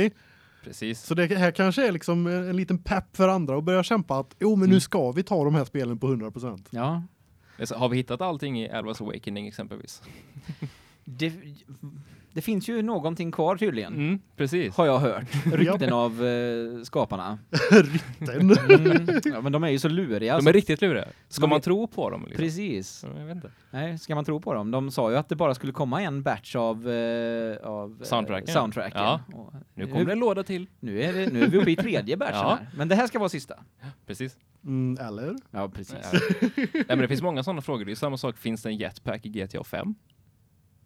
Precis. Så det här kanske är liksom en liten pepp för andra och börja kämpa att jo men nu Mm. ska vi ta de här spelen på 100%. Ja. Det är så- Har vi hittat allting i Alvas Awakening exempelvis? Det, det finns ju någonting kvar tydligen. Mm, precis. Har jag hört. Rykten av eh, skaparna. Den. Mm. Ja, men de är ju så luriga. De så- är riktigt luriga. Ska De man är- tro på dem? Liksom? Precis. Ja, Jag vet inte. Nej, ska man tro på dem? De sa ju att det bara skulle komma en batch av, eh, av eh, Soundtracken. soundtracken. Ja. Och Nu kommer det en låda till. nu, är det, nu är vi uppe i tredje batchen Ja. här. Men det här ska vara sista. Precis. Mm, eller? Ja, precis. Nej, men det finns många sådana frågor. Det är samma sak. Finns det en jetpack i GTA 5?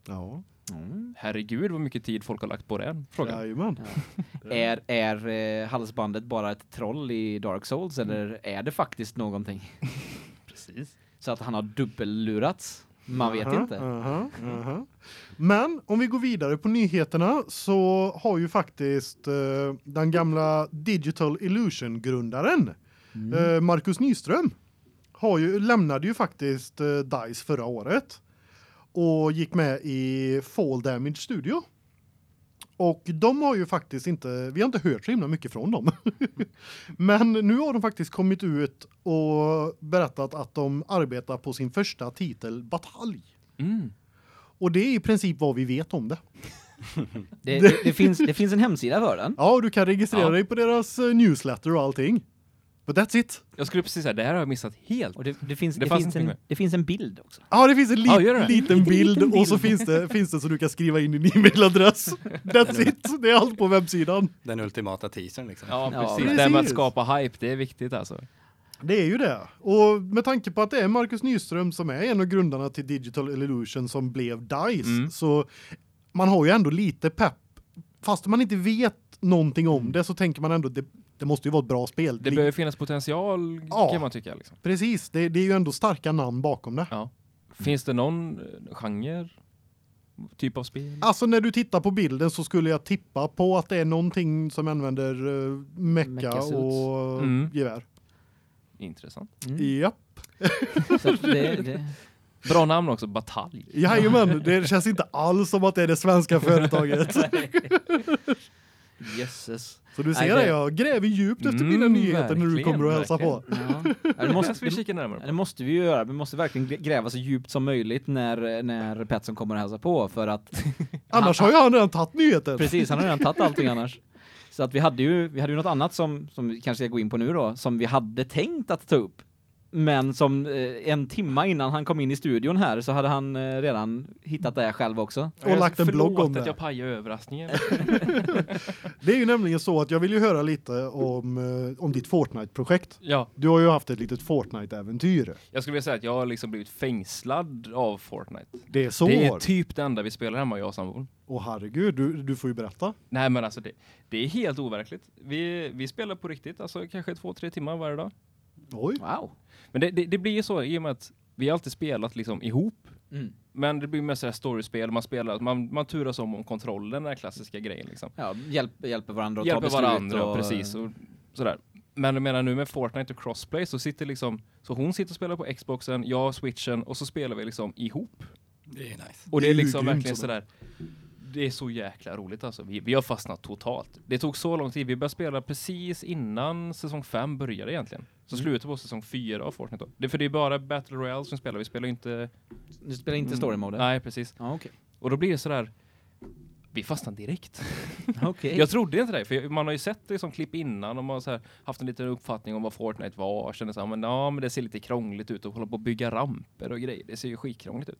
Ja. Mm. Herregud vad mycket tid folk har lagt på den frågan. Jajamän. Är, är eh, halsbandet bara ett troll i Dark Souls eller är det faktiskt någonting? Precis. Så att han har dubbellurats? Man vet Aha, inte. aha, aha. Men om vi går vidare på nyheterna så har ju faktiskt eh, den gamla Digital Illusion grundaren Mm. eh, Marcus Nyström har ju lämnade ju faktiskt eh, DICE förra året och gick med i Fall Damage Studio. Och de har ju faktiskt inte vi har inte hört så himla mycket från dem. Men nu har de faktiskt kommit ut och berättat att de arbetar på sin första titel Batalj. Mm. Och det är i princip vad vi vet om det. Det, det, det, finns, det finns en hemsida för den. Ja, och du kan registrera Ja. dig på deras eh, newsletter och allting. But that's it. Jag skulle precis säga, det här har jag missat helt. Och det, det, finns, Det det, finns en, det finns en bild också. Ja, det finns en li Ja, det? liten Liten, bild liten och så bild. finns det finns det så du kan skriva in din e-mailadress. That's it. Det är allt på webbsidan. Den ultimata teasern liksom. Ja, Ja, precis. precis. Det här med att skapa hype, det är viktigt alltså. Det är ju det. Och med tanke på att det är Marcus Nyström som är en av grundarna till Digital Illusion som blev DICE Mm. så man har ju ändå lite pepp. Fast man inte vet någonting om det så tänker man ändå det, det måste ju vara ett bra spel. Det behöver finnas potential Ja. kan man tycka. Liksom. Precis, det, det är ju ändå starka namn bakom det. Ja. Finns det någon eh, genre, typ av spel? Alltså när du tittar på bilden så skulle jag tippa på att det är någonting som använder uh, mecka och Mm. gevär. Intressant. Mm. Japp. Det, det, Bra namn också, Batalj. Jajamän, det känns inte alls som att det är det svenska företaget. jösses. Så du ser det- jag gräver djupt efter Mm, mina nyheter när du kommer och hälsar på. Ja. Det, måste, vi kika närmare på. det måste vi ju göra. Vi måste verkligen grä- gräva så djupt som möjligt när, när Petson kommer och hälsa på för att Annars har ju han redan tagit nyheten. Precis, han har redan tagit allting annars. Så att vi hade ju vi hade ju något annat som som vi kanske ska gå in på nu då som vi hade tänkt att ta upp. Men som eh, en timma innan han kom in i studion här så hade han eh, redan hittat det själv också. Och lagt en blogg om det. att jag pajar överraskningen. Det är ju nämligen så att jag vill ju höra lite om, eh, om ditt Fortnite-projekt. ja, Du har ju haft ett litet Fortnite-äventyr. jag skulle vilja säga att jag har liksom blivit fängslad av Fortnite. Det är så. Det är typ det enda vi spelar hemma, jag och sambon. Åh herregud, du, du får ju berätta. Nej men alltså det, det är helt overkligt. Vi, vi spelar på riktigt, alltså kanske två, tre timmar varje dag. Oj. Wow. Men det, det, det blir ju så i och med att vi har alltid spelat liksom ihop. Mm. Men det blir mest så här storyspel, man spelar, man, man turas om om kontrollen, den klassiska grejen liksom. Ja, hjälp, hjälper varandra att ta Hjälper beslut varandra, och precis. Och sådär. Men jag menar nu med Fortnite och crossplay så sitter liksom, så hon sitter och spelar på Xboxen, jag switchen och så spelar vi liksom ihop. Det är nice. Och det Det är är ju liksom grymt verkligen sådär. sådär. Det är så jäkla roligt alltså. Vi, vi har fastnat totalt. Det tog så lång tid. Vi började spela precis innan säsong 5 började egentligen. Så Mm. slutet på säsong 4 av Fortnite då. Det, för det är bara Battle Royale som spelar. Vi spelar inte... Du spelar inte story mode. Nej, precis. Ja, okej. Och då blir det sådär... Vi fastnar direkt. Okej. Jag trodde inte det, för man har ju sett liksom klipp innan och man har haft en liten uppfattning om vad Fortnite var. Och kände så här, men, ja, men det ser lite krångligt ut och hålla på att bygga ramper och grejer. Det ser ju skitkrångligt ut.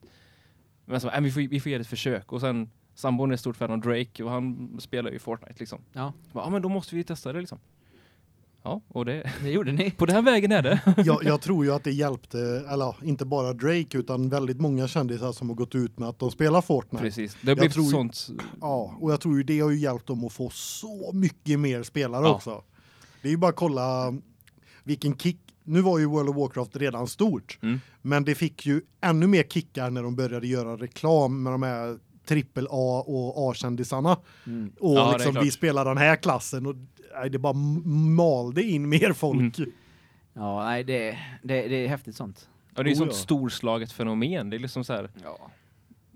Men så, äh, vi, får, vi får ge det ett försök. Och sen, sambon är stort fan av Drake och han spelar ju Fortnite liksom. Ja, Ja, men då måste vi testa det liksom. Ja, och det, det gjorde ni. på den vägen är det. Jag, jag tror ju att det hjälpte, eller inte bara Drake utan väldigt många kändisar som har gått ut med att de spelar Fortnite. Precis. Det har blivit tror sånt. Ja, och jag tror ju det har ju hjälpt dem att få så mycket mer spelare Ja. också. Det är ju bara att kolla vilken kick. Nu var ju World of Warcraft redan stort, Mm. men det fick ju ännu mer kickar när de började göra reklam med de här trippel A och A-kändisarna. Mm. Och Ja, liksom vi spelar den här klassen och nej, det bara malde in mer folk. Mm. Ja, nej det, det, det är häftigt sånt. Ja, det är Oh, sånt ja. storslaget fenomen. Det är liksom så här, Ja.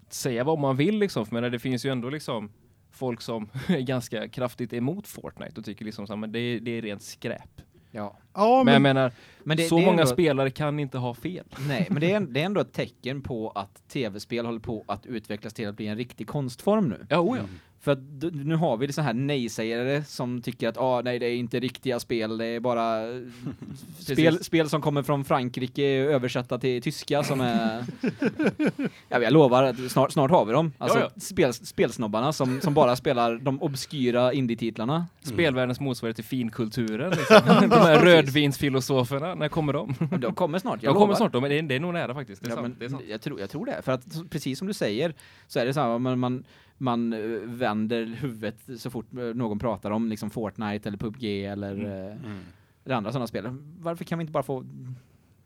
säga vad man vill liksom, menar, det finns ju ändå liksom folk som är ganska kraftigt emot Fortnite och tycker liksom så här, men det är, det är rent skräp. Ja. Ja, Men jag men, menar, Men det, så det många ändå, spelare kan inte ha fel. Nej, men det är, det är ändå ett tecken på att tv-spel håller på att utvecklas till att bli en riktig konstform nu. Ja, oh ja. För nu har vi så här nej-sägare som tycker att ah, nej det är inte riktiga spel, det är bara spel, spel som kommer från Frankrike översatta till tyska som är Ja, jag lovar att snart, snart har vi dem. Alltså Ja, Spel, spelsnobbarna som, som bara spelar de obskyra indie-titlarna. Spelvärldens motsvarighet till finkulturen. Liksom. De här rödvinsfilosoferna, när kommer de? De kommer snart, jag De kommer lovar. snart, då, men det är, det är nog nära faktiskt. Det är Ja, sant. men det är sant. Jag, tror, jag tror det. För att precis som du säger så är det så här, man, man, man eh, vänder huvudet så fort eh, någon pratar om liksom Fortnite eller PubG eller, eh, Mm. eller andra sådana spel. Varför kan vi inte bara få...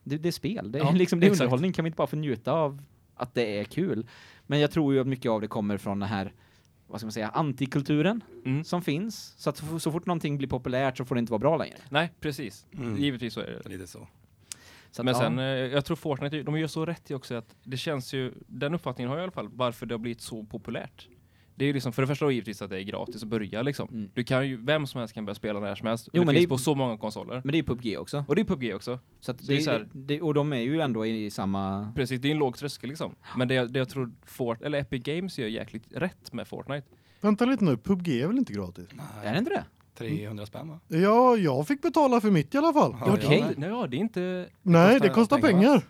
Det, det är spel, det är, Ja, liksom, det är exakt. underhållning. Kan vi inte bara få njuta av att det är kul? Men jag tror ju att mycket av det kommer från den här vad ska man säga, antikulturen Mm. som finns. Så att så, så fort någonting blir populärt så får det inte vara bra längre. Nej, precis. Mm. Givetvis så är det. Lite så. Så att, Men ja. sen, eh, jag tror Fortnite, de gör så rätt i också att det känns ju, den uppfattningen har jag i alla fall, varför det har blivit så populärt. Det är ju liksom, för det första givetvis att det är gratis att börja liksom. Mm. Du kan ju, vem som helst kan börja spela när som helst. Jo, det men finns det är- på så många konsoler. Men det är PubG också. Och det är PubG också. Så att Så det, det är så här- det, och de är ju ändå i samma... Precis, det är en låg tröskel liksom. Men det, det jag tror Fort, eller Epic Games gör jäkligt rätt med Fortnite. vänta lite nu, PubG är väl inte gratis? Är det inte det? 300 spänn va? Ja, jag fick betala för mitt i alla fall. Ja, Okej. ja. Nej, det är inte... Nej, kostar det kostar pengar, pengar.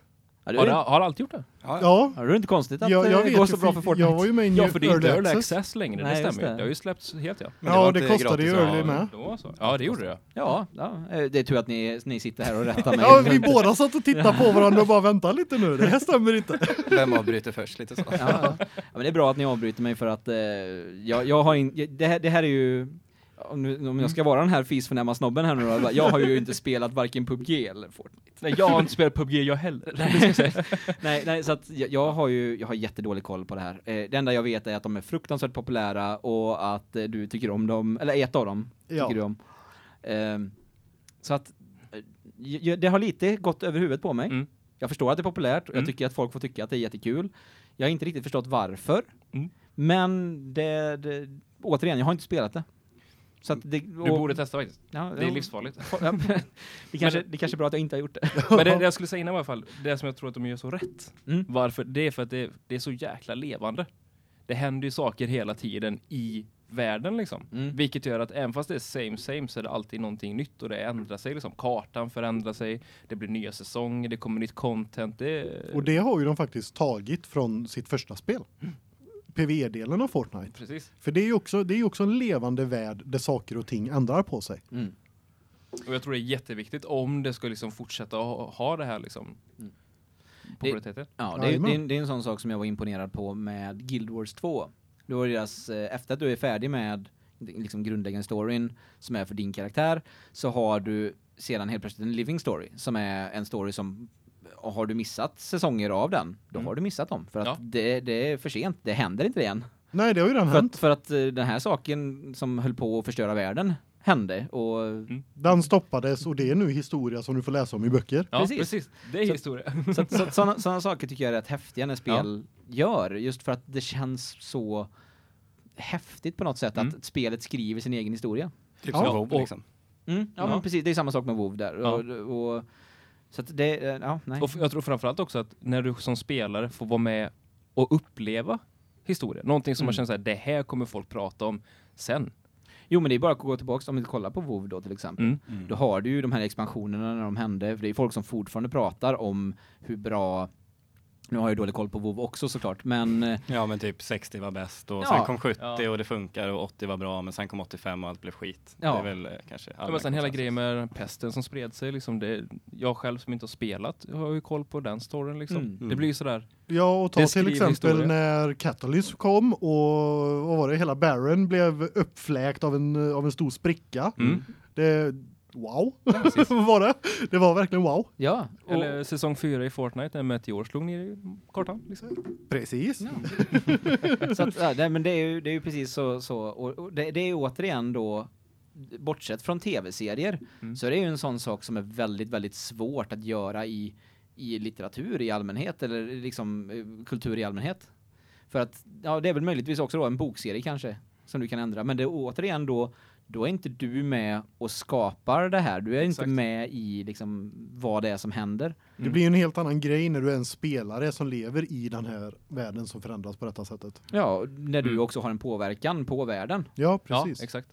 Ja, det Har är, det, har det alltid gjort det? Ja, ja. Ja, ja, det är inte konstigt att jag, jag det går så bra för Fortnite. Jag var ju med i Ja, för det är inte Early Access. access längre, Nej, det stämmer ju. det. Det har ju släppts helt ja. Men det Ja, det inte kostade ju early ja. med. Det. Ja, det gjorde det. Ja, ja, eh, det är tur att ni, ni sitter här och rättar mig. Ja, vi båda satt och tittade på varandra och bara vänta lite nu. Det här stämmer inte. Vem avbryter först lite så? Ja, ja. ja, men det är bra att ni avbryter mig för att eh, jag, jag har in, det, här, det här är ju om, nu, om jag ska vara den här fisförnäma snobben här nu då, jag har ju inte spelat varken PubG eller Fortnite. Nej, jag har inte spelat PubG jag heller. nej, nej, så att jag, jag har ju jag har jättedålig koll på det här. Eh, det enda jag vet är att de är fruktansvärt populära och att eh, du tycker om dem, eller ett av dem Ja. tycker du om. Ehm, så att eh, det har lite gått över huvudet på mig. Mm. Jag förstår att det är populärt och jag Mm. tycker att folk får tycka att det är jättekul. Jag har inte riktigt förstått varför. Mm. Men det, det återigen, jag har inte spelat det. Så att det, Du borde testa faktiskt. ja, Det är ja, livsfarligt. ja, det, kanske, det kanske är bra att jag inte har gjort det. Men det, det jag skulle säga innan i alla fall, det som jag tror att de gör så rätt. Mm. Varför? Det är för att det, det är så jäkla levande. Det händer ju saker hela tiden i världen liksom. Mm. Vilket gör att även fast det är same same så är det alltid någonting nytt och det ändrar sig liksom. Kartan förändrar sig, det blir nya säsonger, det kommer nytt content. Det, Och det har ju de faktiskt tagit från sitt första spel. PvE-delen av Fortnite. Precis. För det är ju också, det är ju också en levande värld där saker och ting ändrar på sig. Mm. Och jag tror det är jätteviktigt om det ska liksom fortsätta ha, ha det här liksom. Mm. Populariteten. Ja, det är, det, är, det är en sån sak som jag var imponerad på med Guild Wars 2. Då var deras, eh, efter att du är färdig med liksom grundläggande storyn som är för din karaktär så har du sedan helt plötsligt en living story som är en story som har du missat säsonger av den, då Mm. har du missat dem. För att Ja. det, det är för sent, det händer inte igen. Nej, det har ju redan För hänt. att, för att eh, den här saken som höll på att förstöra världen hände och Den stoppades och det är nu historia som du får läsa om i böcker. Ja, Precis. precis. Det är Så- historia. Så, att- så, såna, såna saker tycker jag är rätt häftiga när spel gör, just för att det känns så häftigt på något sätt Mm. att spelet skriver sin egen historia. Typ Ja, som WoW liksom. Mm, ja, Ja. men precis, det är samma sak med WoW där. Ja. Och, och, så att det, eh, ja, nej. Och jag tror framförallt också att när du som spelare får vara med och uppleva historien. Någonting som man Mm. känner så här, det här kommer folk prata om sen. Jo, men det är bara att gå tillbaka, om vi kollar på WoW då till exempel. Mm. Mm. Då har du ju de här expansionerna när de hände, för det är folk som fortfarande pratar om hur bra nu har jag ju dålig koll på WoW också såklart, men eh, Ja men typ 60 var bäst och Ja. sen kom 70 Ja. och det funkar och 80 var bra men sen kom 85 och allt blev skit. Ja. Det är väl eh, kanske men allmän sen hela grejen med pesten som spred sig. Liksom det, jag själv som inte har spelat har ju koll på den storyn. Liksom. Mm. Det blir ju sådär. Ja, och ta Det till exempel historia. när Catalyst kom och vad var det, hela Baron blev uppfläkt av en, av en stor spricka. Mm. Det, wow, vad var det? Det var verkligen wow. ja. Och, Eller säsong 4 i Fortnite när Meteor slog ner i kartan. Liksom. Precis. så att, ja, men det är ju, det är ju precis så, så och, och det, det är ju återigen då bortsett från tv-serier Mm. så är det ju en sån sak som är väldigt väldigt svårt att göra i i litteratur i allmänhet eller liksom eh, kultur i allmänhet. För att ja, det är väl möjligtvis också då en bokserie kanske som du kan ändra, men det är återigen då då är inte du med och skapar det här. Du är Exakt. inte med i liksom vad det är som händer. Det blir en helt annan grej när du är en spelare som lever i den här världen som förändras på detta sättet. Ja, när du Mm. också har en påverkan på världen. Ja, Ja, precis. exakt.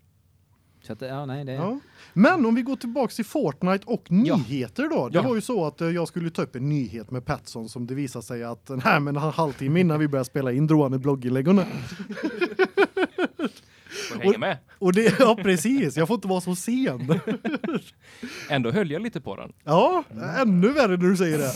Så att, ja, nej, det Ja. Men om vi går tillbaks till Fortnite och Ja. nyheter då. Det Ja. var ju så att eh, jag skulle ta upp en nyhet med Petson som det visade sig att nej men en halvtimme innan vi började spela in drog han ett blogginlägg. Får hänga med. Och det ja precis, jag får inte vara så sen. Ändå höll jag lite på den. Ja, ännu värre när du säger det.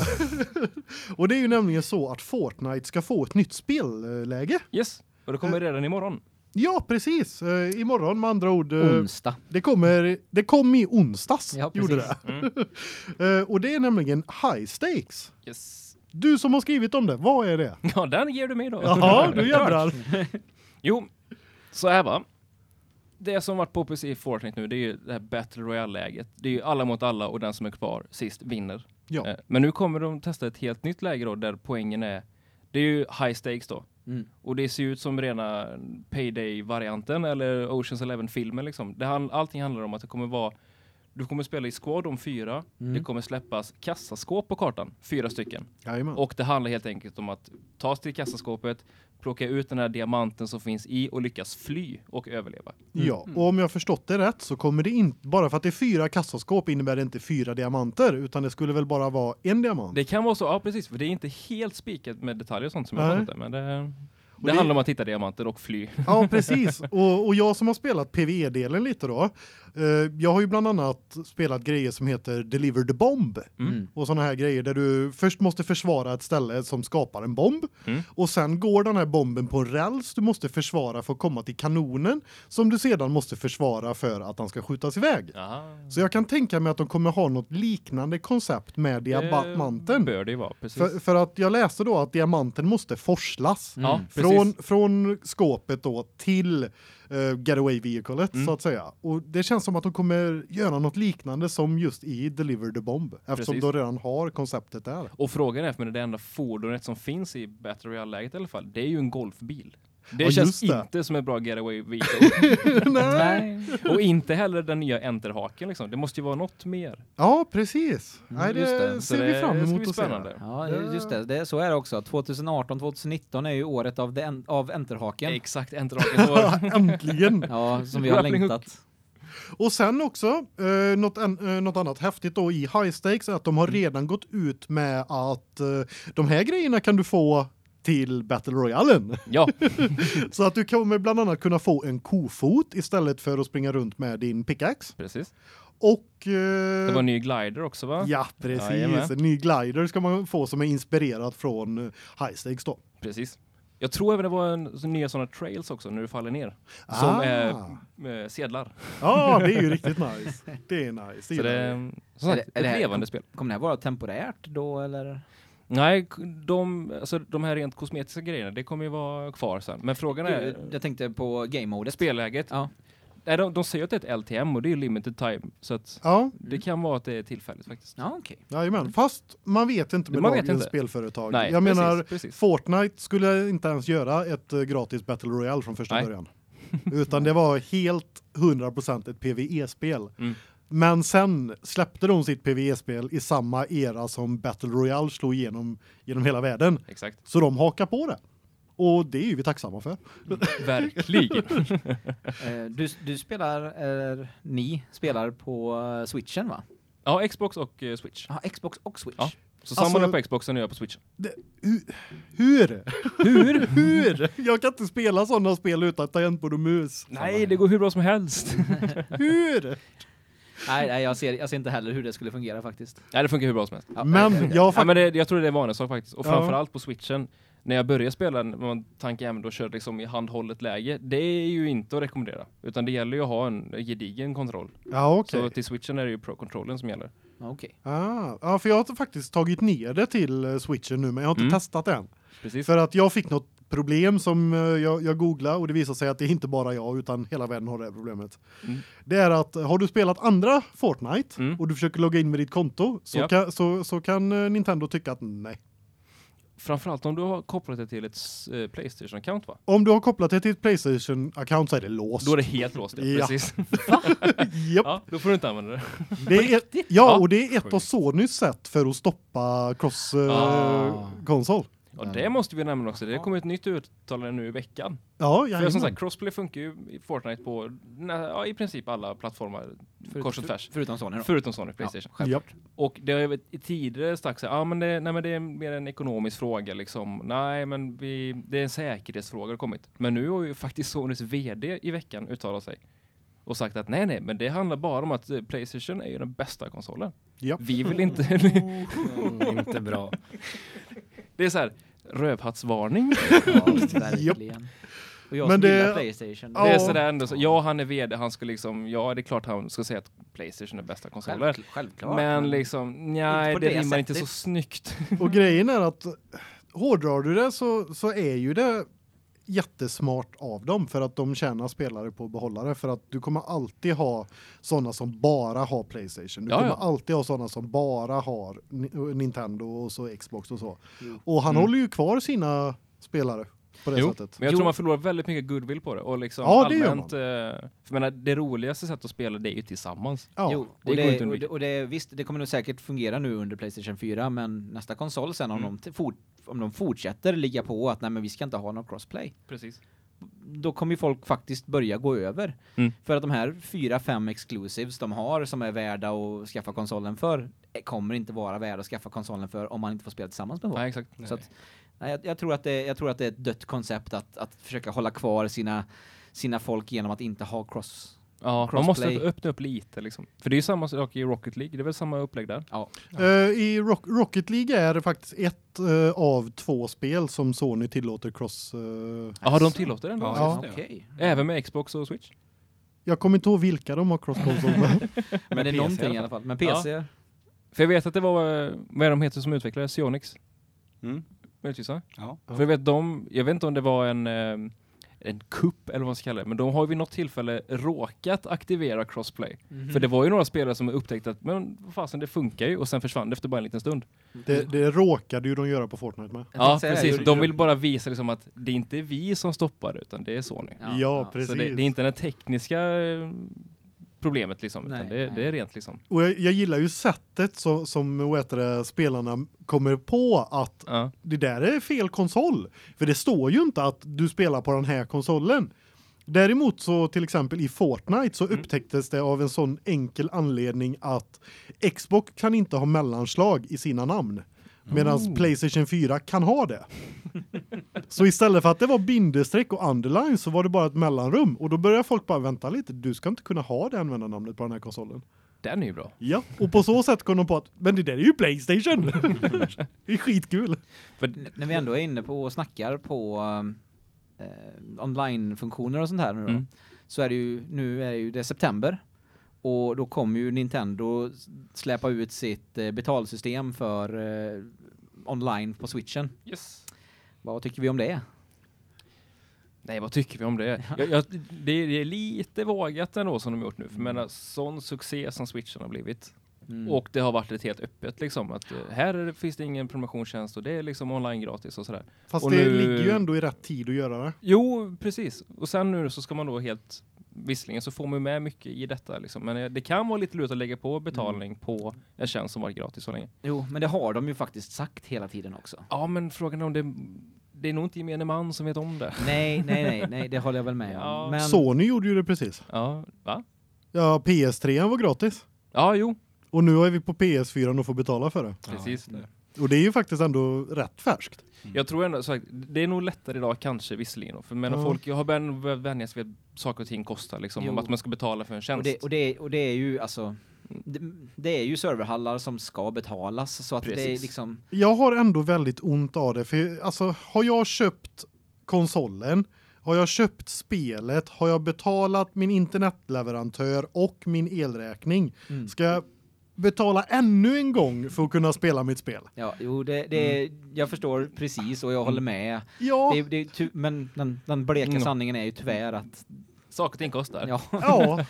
och det är ju nämligen så att Fortnite ska få ett nytt spelläge. Yes. Och det kommer redan imorgon. Ja, precis. Eh, imorgon med andra ord. eh, onsdag. Det kommer det kom i onsdags Ja, gjorde det. Eh, och det är nämligen high stakes. Yes. Du som har skrivit om det, vad är det? Ja, den ger du mig då. Jaha, du jädrar. Jo, så här va. Det som varit poppis i Fortnite nu, det är ju det här Battle Royale-läget. Det är ju alla mot alla och den som är kvar sist vinner. Ja. Eh, Men nu kommer de testa ett helt nytt läge då, där poängen är, det är ju high stakes då. Mm. Och det ser ut som rena Payday-varianten eller Oceans Eleven-filmen liksom. Det han, allting handlar om att det kommer vara, du kommer spela i squad om fyra, Mm. det kommer släppas kassaskåp på kartan, fyra stycken. Jajamän. Och det handlar helt enkelt om att ta sig till kassaskåpet, plocka ut den här diamanten som finns i och lyckas fly och överleva. Ja, och om jag har förstått det rätt så kommer det inte bara för att det är fyra kassaskåp innebär det inte fyra diamanter utan det skulle väl bara vara en diamant. Det kan vara så, ja precis, för det är inte helt spikat med detaljer och sånt som jag Nej. har fattat det, men det, det, det- handlar om att hitta diamanter och fly. Ja, precis. Och, och jag som har spelat PvE-delen lite då. Eh, jag har ju bland annat spelat grejer som heter Deliver the Bomb. Mm. Och såna här grejer där du först måste försvara ett ställe som skapar en bomb. Mm. Och sen går den här bomben på en räls du måste försvara för att komma till kanonen. Som du sedan måste försvara för att den ska skjutas iväg. Jaha. Så jag kan tänka mig att de kommer ha något liknande koncept med diamanten. bör det ju vara, precis. För, för att jag läste då att diamanten måste forslas. Mm. Ja, Från, från skåpet då till uh, getaway vehiculet Mm. så att säga. Och det känns som att de kommer göra något liknande som just i Deliver the Bomb eftersom Precis. de redan har konceptet där. Och frågan är, för det enda fordonet som finns i Battle Royale-läget i alla fall, det är ju en golfbil. Det Ja, känns det. inte som en bra getaway vehicle. Nej. och inte heller den nya enterhaken liksom. Det måste ju vara något mer. Ja, precis. Nej, det, just det. Så ser det vi fram emot att se. Ja, just det. det. Så är det också. 2018, 2019 är ju året av, den, av enterhaken. Exakt, enterhaken. år. Äntligen. Ja, som vi har längtat. Och sen också eh, något, en, eh, något annat häftigt då i high stakes är att de har redan gått ut med att eh, de här grejerna kan du få till Battle Royalen. ja, Så att du kommer bland annat kunna få en kofot istället för att springa runt med din pickaxe. precis. Och eh, Det var en ny glider också va? Ja, precis. Jajamän. En ny glider ska man få som är inspirerad från eh, high stakes då. Precis. Jag tror även det var en så nya sådana trails också när du faller ner. Som Ah. är eh, sedlar. Ja, det är ju riktigt nice. Det är nice. Så det vi. är som Är sagt, det- är det ett här- levande spel. Kommer det här vara temporärt då eller? Nej, de, alltså, de här rent kosmetiska grejerna, det kommer ju vara kvar sen. Men frågan är, Jag tänkte på game-modet. spelläget. Ja. Nej, de, de säger att det är ett LTM och det är limited time. Så att Ja, det kan vara att det är tillfälligt faktiskt. Ja, okej. jajamän. Fast man vet inte med Man vet dagens inte. spelföretag. Nej, Jag precis, menar, precis. Fortnite skulle inte ens göra ett eh, gratis Battle Royale från första Nej. början. Utan det var helt 100% ett PvE-spel. Mm. Men sen släppte de sitt PvE-spel i samma era som Battle Royale slog igenom genom hela världen. Exakt. Så de hakar på det. Och det är ju vi tacksamma för. Verkligen. Eh, Du, du spelar, eller ni spelar på eh, Switchen va? ja, Xbox och eh, Switch. Ja, Xbox och Switch. Ja. Så samma Alltså- är på Xboxen och jag på Switch. Hur? Hur? Hur? Hur? Jag kan inte spela sådana spel utan tangentbord och mus. Nej, det går hur bra som helst. Hur? Nej, nej jag, ser, jag ser inte heller hur det skulle fungera faktiskt. Nej, det funkar hur bra som helst. Ja, Men jag har Ja, faktiskt... men det, jag tror det är en vanlig sak faktiskt. Och Ja. framförallt på switchen, när jag började spela, när man tankar även då kör liksom i handhållet läge, det är ju inte att rekommendera. Utan det gäller ju att ha en gedigen kontroll. Ja, okej. Så till switchen är det ju pro-kontrollen som gäller. Ja, okej. Ah, ja, för jag har faktiskt tagit ner det till eh, switchen nu, men jag har inte Mm. testat än. Precis. För att jag fick något problem som eh, jag, jag googlade och det visade sig att det är inte bara jag utan hela världen har det här problemet. Mm. Det är att har du spelat andra Fortnite Mm. och du försöker logga in med ditt konto så Ja. kan så så kan eh, Nintendo tycka att nej. framförallt om du har kopplat det till ett eh, Playstation-account va? Om du har kopplat det till ett Playstation-account så är det låst. Då är det helt låst, ja. Ja. precis. Japp. Ja, då får du inte använda det. Det är ja, och det är ett av Sonys sätt för att stoppa cross Ah. konsol. Ja, det måste vi nämna också. Det kommer ett nytt uttalande nu i veckan. Ja, För som sagt, crossplay funkar ju i Fortnite på ja, i princip alla plattformar kors och tvärs. Förutom Sony då. Förutom Sony Playstation. Ja, självklart. Och det har ju i tidigare sagt så här, ja men det, nej, men det är mer en ekonomisk fråga liksom. Nej men vi, det är en säkerhetsfråga har kommit. Men nu har ju faktiskt Sonys VD i veckan uttalat sig. Och sagt att nej nej, men det handlar bara om att eh, Playstation är ju den bästa konsolen. Japp. Vi vill inte... Mm, inte bra. Det är så här, rövhattsvarning. Ja, verkligen. Och jag Men som det- gillar Playstation. Ja. Det är sådär ändå så, ja han är VD, han ska liksom, ja det är klart han ska säga att Playstation är bästa konsolen. Självklart. självklart. Men liksom, nej det, det rimmar inte så snyggt. Och grejen är att hårdrar du det så, så är ju det jättesmart av dem för att de tjänar spelare på att behålla det för att du kommer alltid ha såna som bara har Playstation. Du Ja, kommer alltid ha såna som bara har Ni- Nintendo och så Xbox och så. Jo. Och han Mm. håller ju kvar sina spelare på det Jo, sättet. Men jag Jo. tror man förlorar väldigt mycket goodwill på det. Och liksom Ja, det allmänt, eh, för menar, det roligaste sättet att spela det är ju tillsammans. Ja. Jo, det och det, och det, och det, visst, det kommer nog säkert fungera nu under Playstation 4, men nästa konsol sen om, Mm. de, fort, om de fortsätter ligga på att nej men vi ska inte ha någon crossplay, Precis. då kommer ju folk faktiskt börja gå över. Mm. För att de här fyra, fem exclusives de har som är värda att skaffa konsolen för, kommer inte vara värda att skaffa konsolen för om man inte får spela tillsammans med folk. Nej, exakt. Så att, nej, jag, jag, tror att det, jag tror att det är ett dött koncept att, att försöka hålla kvar sina, sina folk genom att inte ha cross. Ja, man måste öppna upp lite liksom. För det är ju samma sak i Rocket League, det är väl samma upplägg där? Ja. Eh, I Rock Rocket League är det faktiskt ett eh, av två spel som Sony tillåter cross. Ja, de tillåter det ändå. Ja, Ja. Okej. Även med Xbox och Switch. jag kommer inte ihåg vilka de har cross console med. Men det är någonting i alla fall. Men PC, För jag vet att det var, vad är de heter som utvecklare? Sionix? Mm. Möjligtvis va? Ja. Ja. För jag vet de, jag vet inte om det var en eh, en kupp eller vad man ska kalla det, men de har ju vid något tillfälle råkat aktivera crossplay. Mhm. För det var ju några spelare som upptäckte att men vad fasen det funkar ju och sen försvann det efter bara en liten stund. Det, det råkade ju de göra på Fortnite med. Ja, precis. De vill bara visa liksom att det är inte vi som stoppar utan det är Sony. Ja, precis. Så det, det är inte det tekniska eh, problemet liksom, utan Nej, det, nej. det är rent liksom. Och jag, jag gillar ju sättet så, som vad spelarna kommer på att Ja. det där är fel konsol. För det står ju inte att du spelar på den här konsolen. Däremot så till exempel i Fortnite så Mm. upptäcktes det av en sån enkel anledning att Xbox kan inte ha mellanslag i sina namn. Medan Oh. Playstation 4 kan ha det. så istället för att det var bindestreck och underline så var det bara ett mellanrum och då började folk bara vänta lite, du ska inte kunna ha det användarnamnet på den här konsolen. Den är ju bra. Ja, och på så sätt kom de på att men det där är ju Playstation. det är skitkul. För, när vi ändå är inne på och snackar på eh, online-funktioner och sånt här nu då, Mm. så är det ju, nu är det ju det är september och då kommer ju Nintendo släppa ut sitt eh, betalsystem för eh, online på Switchen. yes. Vad tycker vi om det? Nej, vad tycker vi om det? Jag, jag, det, är, det är lite vågat ändå som de har gjort nu. För jag menar, sån succé som Switchen har blivit. Mm. Och det har varit ett helt öppet liksom. Att eh, här det, finns det ingen prenumerationstjänst och det är liksom online gratis och sådär. Fast Och det nu- ligger ju ändå i rätt tid att göra det. Jo, precis. Och sen nu så ska man då helt Visserligen så får man med mycket i detta liksom. Men eh, det kan vara lite lurt att lägga på betalning på en tjänst som varit gratis så länge. Jo, men det har de ju faktiskt sagt hela tiden också. Ja, men frågan är om det det är nog inte gemene man som vet om det. Nej, nej, nej, nej, det håller jag väl med om. Ja. Men Sony gjorde ju det precis. Ja, va? Ja, PS3 var gratis. Ja, jo, Och nu är vi på PS4 och får betala för det. precis. Och det är ju faktiskt ändå rätt färskt. Jag tror ändå sagt, det är nog lättare idag kanske visserligen. För men Ja. folk jag har börjat vänja sig vid att saker och ting kostar liksom. Om att man ska betala för en och tjänst. det, och, det, och det är ju alltså det, det är ju serverhallar som ska betalas så att det är liksom Jag har ändå väldigt ont av det för alltså har jag köpt konsolen, har jag köpt spelet, har jag betalat min internetleverantör och min elräkning, Mm. ska jag betala ännu en gång för att kunna spela mitt spel? Ja, jo det, det jag förstår precis och jag håller med. Ja, Det, det, men den, den bleka Mm. sanningen är ju tyvärr att Saker och ting kostar. Ja. Ja,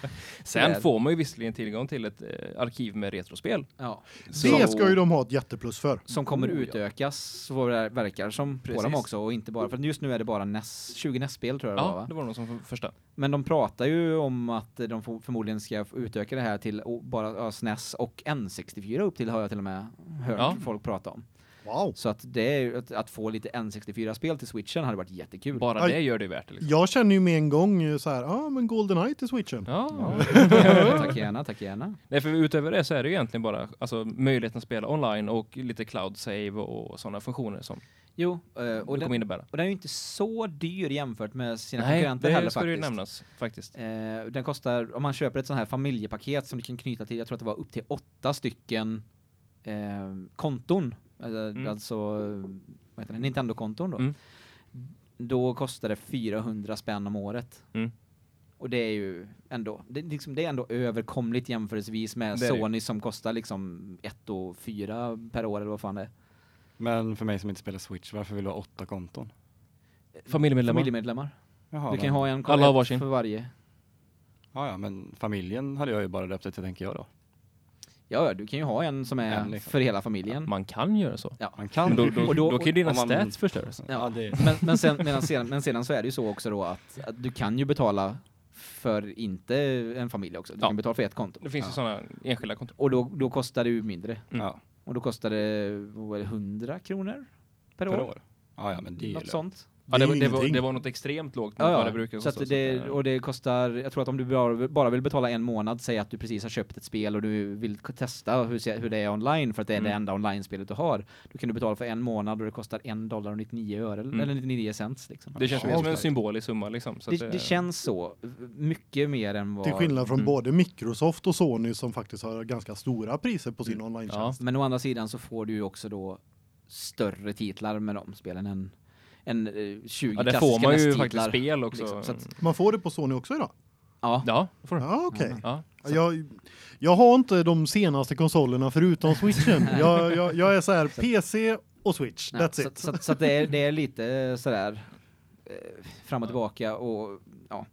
Sen får man ju visserligen tillgång till ett eh, arkiv med retrospel. ja. det ska ju de ha ett jätteplus för. Som kommer Oh, ja. utökas så det verkar som på Precis. dem också och inte bara för just nu är det bara NES 20 NES-spel tror jag det var Ja, va? det var nog som för- första. Men de pratar ju om att de får- förmodligen ska utöka det här till bara ja, SNES och N64 upp till har jag till och med hört Ja. folk prata om. Wow. Så att det är ju att, att få lite N64-spel till Switchen hade varit jättekul. Bara Aj. det gör det värt det. Liksom. Jag känner ju med en gång så här, ja ah, men Goldeneye till switchen. Ja. tack gärna, tack gärna. Nej, för utöver det så är det ju egentligen bara alltså, möjligheten att spela online och lite cloud save och sådana funktioner som Jo, eh, och det den, kommer innebära. och den är ju inte så dyr jämfört med sina Nej, konkurrenter det heller ska det ju faktiskt. nämnas faktiskt. Eh, den kostar, om man köper ett sånt här familjepaket som du kan knyta till, jag tror att det var upp till åtta stycken eh, konton. Alltså, Mm. alltså vad heter det, Nintendo-konton då. Mm. Då kostar det 400 spänn om året. Mm. Och det är ju ändå, det, är liksom, det är ändå överkomligt jämförelsevis med det ju. Sony som kostar liksom 1 och 4 per år eller vad fan det är. Men för mig som inte spelar Switch, varför vill du ha åtta konton? Familjemedlemmar. Familjemedlemmar. Jaha, du kan men- ha en Alla har ett varsin. för varje. Ja, ja, men familjen hade jag ju bara döpt det till, tänker jag då. Ja, ja, du kan ju ha en som är En liksom. för hela familjen. Man kan göra så. Man kan Men då, då, Och då- då, kan ju dina man- stats förstöras. Ja. Ja, det, Men, men, sen, medan sedan, men sedan så är det ju så också då att, att du kan ju betala för inte en familj också. Du Ja. kan betala för ett konto. Det finns ju sådana enskilda konton. Och då, då kostar det ju mindre. ja, Och då kostar det vad är det, 100 kronor per, per år. år. Ja, ja, men det är Något sånt. Ja, Det det, var- det, var, det något extremt lågt mot Ja, vad ja. det brukar Så kosta. att det, och det kostar, jag tror att om du bara, bara vill betala en månad, säg att du precis har köpt ett spel och du vill testa hur, hur det är online för att det är det Mm. enda online-spelet du har. Då kan du betala för en månad och det kostar en dollar och 99 öre, Mm. eller 99 cents liksom. det känns Ja, mer som en symbolisk summa liksom. Så Det, att det känns så, mycket mer än vad... Till skillnad från Mm. både Microsoft och Sony som faktiskt har ganska stora priser på sin Mm. online-tjänst. Men å andra sidan så får du ju också då större titlar med de spelen än, eh, 20 Ja, det klassiska får man ju faktiskt spel också. liksom, så att- Man får det på Sony också idag? Ja, Ja, får du. Ja, okej. Ja. Jag, jag har inte de senaste konsolerna förutom switchen. jag, jag, jag är så här PC och switch, Ja, that's så, it. Så, så att det, är, det är lite sådär eh, fram och tillbaka och ja.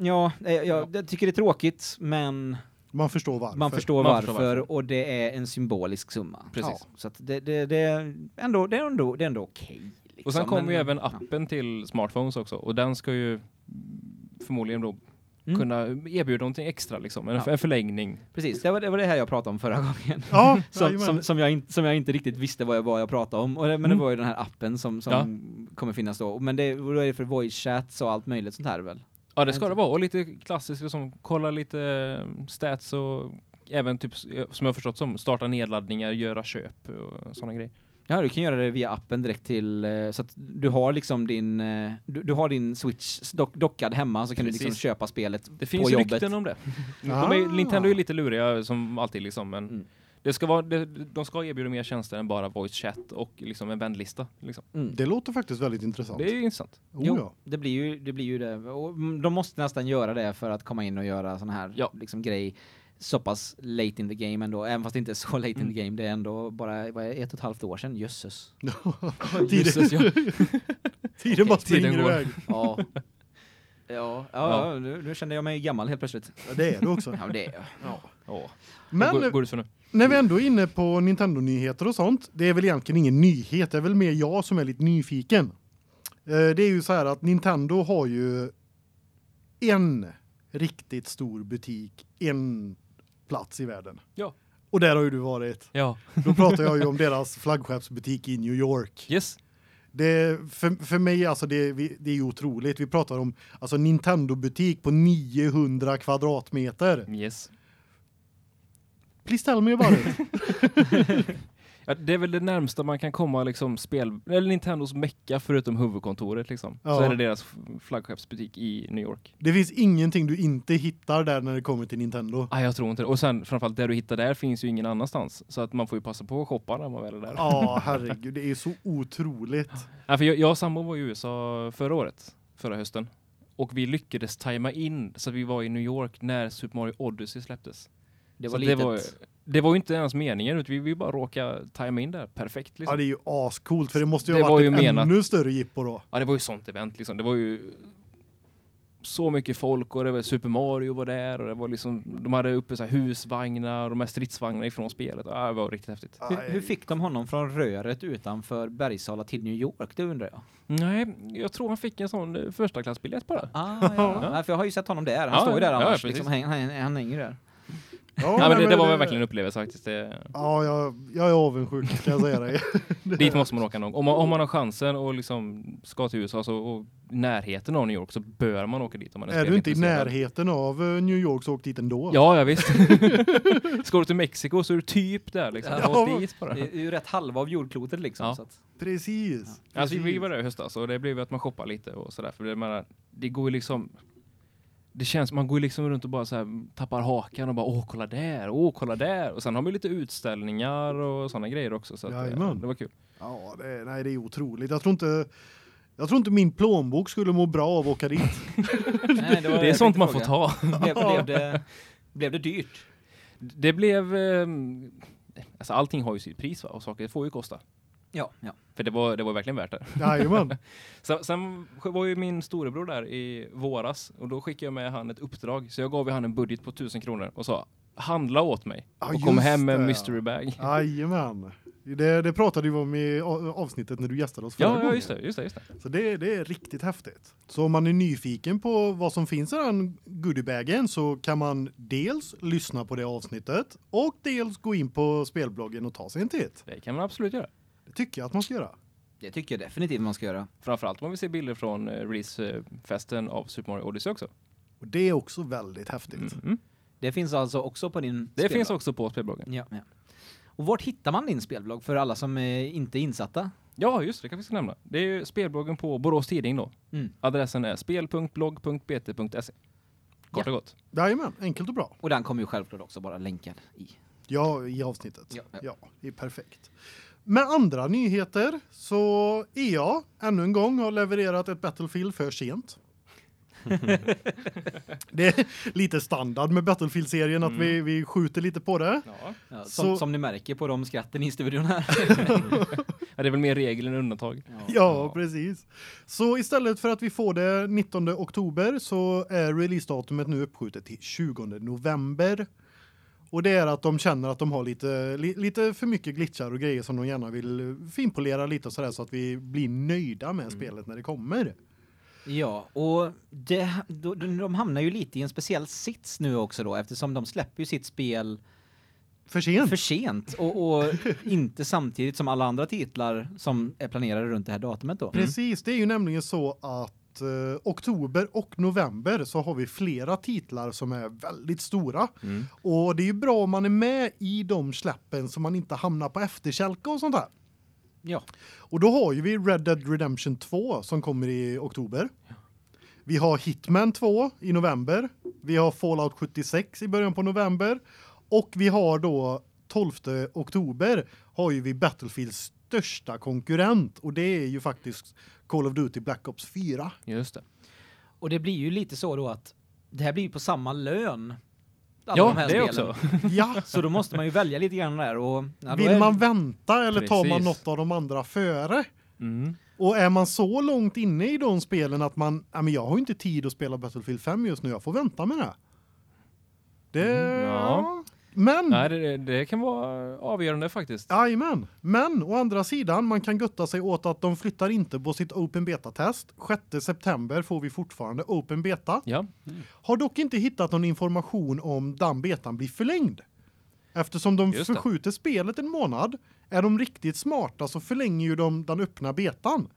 Ja, eh, jag, jag tycker det är tråkigt men Man förstår varför. man förstår Man varför, förstår varför. och det är en symbolisk summa. Precis. Ja, så att det, det, det är ändå det är ändå det är ändå okej. liksom. Och sen kommer ju även ja. appen till smartphones också och den ska ju förmodligen då Mm. kunna erbjuda någonting extra liksom, en, Ja. en förlängning. Precis, det var, det var det här jag pratade om förra gången. Ja, Som, som, som, jag inte, som jag inte riktigt visste vad jag, vad jag pratade om. Och det, men Mm. det var ju den här appen som, som kommer finnas då. Men det, då är det för voice chats och allt möjligt sånt här väl? Ja, det ska det vara. Och lite klassiskt, liksom, kolla lite eh, stats och även typ, som jag har förstått som, starta nedladdningar, göra köp och sådana grejer. Ja, du kan göra det via appen direkt till eh, så att du har liksom din eh, du, du har din Switch dock, dockad hemma så kan du liksom Precis. köpa spelet Det på finns jobbet. rykten om det. De Ah. är, Nintendo är ju lite luriga som alltid liksom, men Mm. Det ska vara, det, de ska erbjuda mer tjänster än bara voice chat och liksom en vänlista. Liksom. Mm. Det låter faktiskt väldigt intressant. Det är ju intressant. oh, Jo, ja. det blir ju det blir ju det och mm, de måste nästan göra det för att komma in och göra sån här Ja. liksom grej så pass late in the game ändå, även fast det inte är så late in Mm. the game, det är ändå bara ett och ett halvt år sedan, jösses. Tiden, ja. tiden bara Tiden springer går. iväg. Ja. Ja, ja, ja nu, nu kände jag mig gammal helt plötsligt. Ja, det är du också. Ja, det är jag. Ja. Men går, går det så nu? När vi ändå är inne på Nintendo-nyheter och sånt, det är väl egentligen ingen nyhet, det är väl mer jag som är lite nyfiken. Eh, Det är ju så här att Nintendo har ju en riktigt stor butik, en plats i världen. Ja. Och där har ju du varit. Ja. Då pratar jag ju om deras flaggskeppsbutik i New York. Yes. Det för, för mig alltså det det är ju otroligt. Vi pratar om alltså Nintendo butik på 900 kvadratmeter. Yes. Please tell me about it. Ja, det är väl det närmsta man kan komma liksom spel eller Nintendos mecka förutom huvudkontoret liksom. Så Ja. är det deras flaggskeppsbutik i New York. Det finns ingenting du inte hittar där när det kommer till Nintendo. Nej, jag tror inte det. Och sen framförallt det du hittar där finns ju ingen annanstans. Så att man får ju passa på att shoppa när man väl är där. Ja, herregud, det är så otroligt. Ja, för jag, jag och sambo var i USA förra året, förra hösten. Och vi lyckades tajma in så vi var i New York när Super Mario Odyssey släpptes. Det var det litet. var, det var ju inte ens meningen, utan vi, vi bara råkade tajma in där perfekt. Liksom. Ja, det är ju ascoolt för det måste ju Det ha var varit ju ett menat. ännu större jippo då. Ja, det var ju sånt event liksom. Det var ju så mycket folk och det var Super Mario var där och det var liksom, de hade uppe så här husvagnar och de här stridsvagnarna ifrån spelet. Ja, det var riktigt häftigt. Hur, hur fick de honom från röret utanför Bergsala till New York? Det undrar jag. Nej, jag tror han fick en sån eh, första klassbiljett bara. Ah, ja. ja. För jag har ju sett honom där. Han Ja, står ju där ja, annars. liksom, han, han, han hänger där. Ja, Ja, men det, det var verkligen en upplevelse faktiskt. Det, Ja, jag, jag är avundsjuk kan jag säga dig. dit måste man åka någon. Om man, om man har chansen och liksom ska till USA så, och närheten av New York så bör man åka dit om man är, Är du inte i närheten av eh, New York så åk dit ändå. Ja, ja visst. ska du till Mexiko så är du typ där liksom. Ja. Ja. dit bara. Det är ju rätt halva av jordklotet liksom. Ja. Så att, Precis. Alltså vi precis. var där i höstas och det blev ju att man shoppar lite och sådär. För det, menar, det går ju liksom... Det känns, man går ju liksom runt och bara så här tappar hakan och bara åh kolla där, åh kolla där. Och sen har vi lite utställningar och sådana grejer också. Så att, eh, Jajamän. det var kul. Ja, det, nej, det är otroligt. Jag tror inte jag tror inte min plånbok skulle må bra av att åka dit. nej, var- Det är sånt man får ta. Blev, blev, det, blev det dyrt? Det blev... Eh, alltså allting har ju sitt pris va? och saker får ju kosta. Ja, ja. För det var, det var verkligen värt det. Jajamän. Sen, sen var ju min storebror där i våras och då skickade jag med han ett uppdrag. Så jag gav ju han en budget på 1000 kronor och sa handla åt mig Ja, och kom hem med en mystery bag. Jajamän. Det, det pratade vi om i avsnittet när du gästade oss förra Ja, ja gången. just det, just det, just det. Så det, det är riktigt häftigt. Så om man är nyfiken på vad som finns i den goodiebagen så kan man dels lyssna på det avsnittet och dels gå in på spelbloggen och ta sig en titt. Det kan man absolut göra. Det tycker jag att man ska göra. Det tycker jag definitivt man ska göra. Framförallt om man vill se bilder från eh, releasefesten av Super Mario Odyssey också. Och det är också väldigt häftigt. Mm. Det finns alltså också på din Det spelblogg? finns också på spelbloggen. Ja, ja. Och vart hittar man din spelblogg för alla som är inte är insatta? Ja, just det, kan vi ska nämna. Det är ju spelbloggen på Borås Tidning då. Mm. Adressen är spel.blogg.bt.se. Kort och gott. Jajamän, enkelt och bra. Och den kommer ju självklart också bara länkad i. Ja, i avsnittet. Ja, Ja, ja. det är perfekt. Med andra nyheter så EA ännu en gång har levererat ett Battlefield för sent. det är lite standard med Battlefield-serien att vi, vi skjuter lite på det. Ja. Ja, Så- som, som ni märker på de skratten i studion här. det är väl mer regel än undantag. Ja, precis. Så istället för att vi får det 19 oktober så är releasedatumet nu uppskjutet till 20 november. Och det är att de känner att de har lite li, lite för mycket glitchar och grejer som de gärna vill finpolera lite och sådär så att vi blir nöjda med spelet när det kommer. Ja, och det, då, de hamnar ju lite i en speciell sits nu också då eftersom de släpper ju sitt spel För sent. för sent och, och inte samtidigt som alla andra titlar som är planerade runt det här datumet då. Precis, det är ju nämligen så att eh, oktober och november så har vi flera titlar som är väldigt stora. Mm. Och det är ju bra om man är med i de släppen så man inte hamnar på efterkälke och sånt där. Ja. Och då har ju vi Red Dead Redemption 2 som kommer i oktober. Vi har Hitman 2 i november. Vi har Fallout 76 i början på november och vi har då 12 oktober har ju vi Battlefields största konkurrent och det är ju faktiskt Call of Duty Black Ops 4. Just det. Och det blir ju lite så då att det här blir ju på samma lön. Ja, de det spelen. också. Ja, Så då måste man ju välja lite grann där och ja, vill är- man vänta eller tar man Precis. något av de andra före? Mm. Och är man så långt inne i de spelen att man, ja men jag har ju inte tid att spela Battlefield 5 just nu, jag får vänta med det. Det, Mm, ja. Men, Nej, det, det kan vara avgörande faktiskt. Jajamän. Men å andra sidan, man kan gutta sig åt att de flyttar inte på sitt open beta-test. 6 september får vi fortfarande open beta. Ja, Har dock inte hittat någon information om den betan blir förlängd. Eftersom de Just det. förskjuter spelet en månad, är de riktigt smarta så förlänger ju de den öppna betan.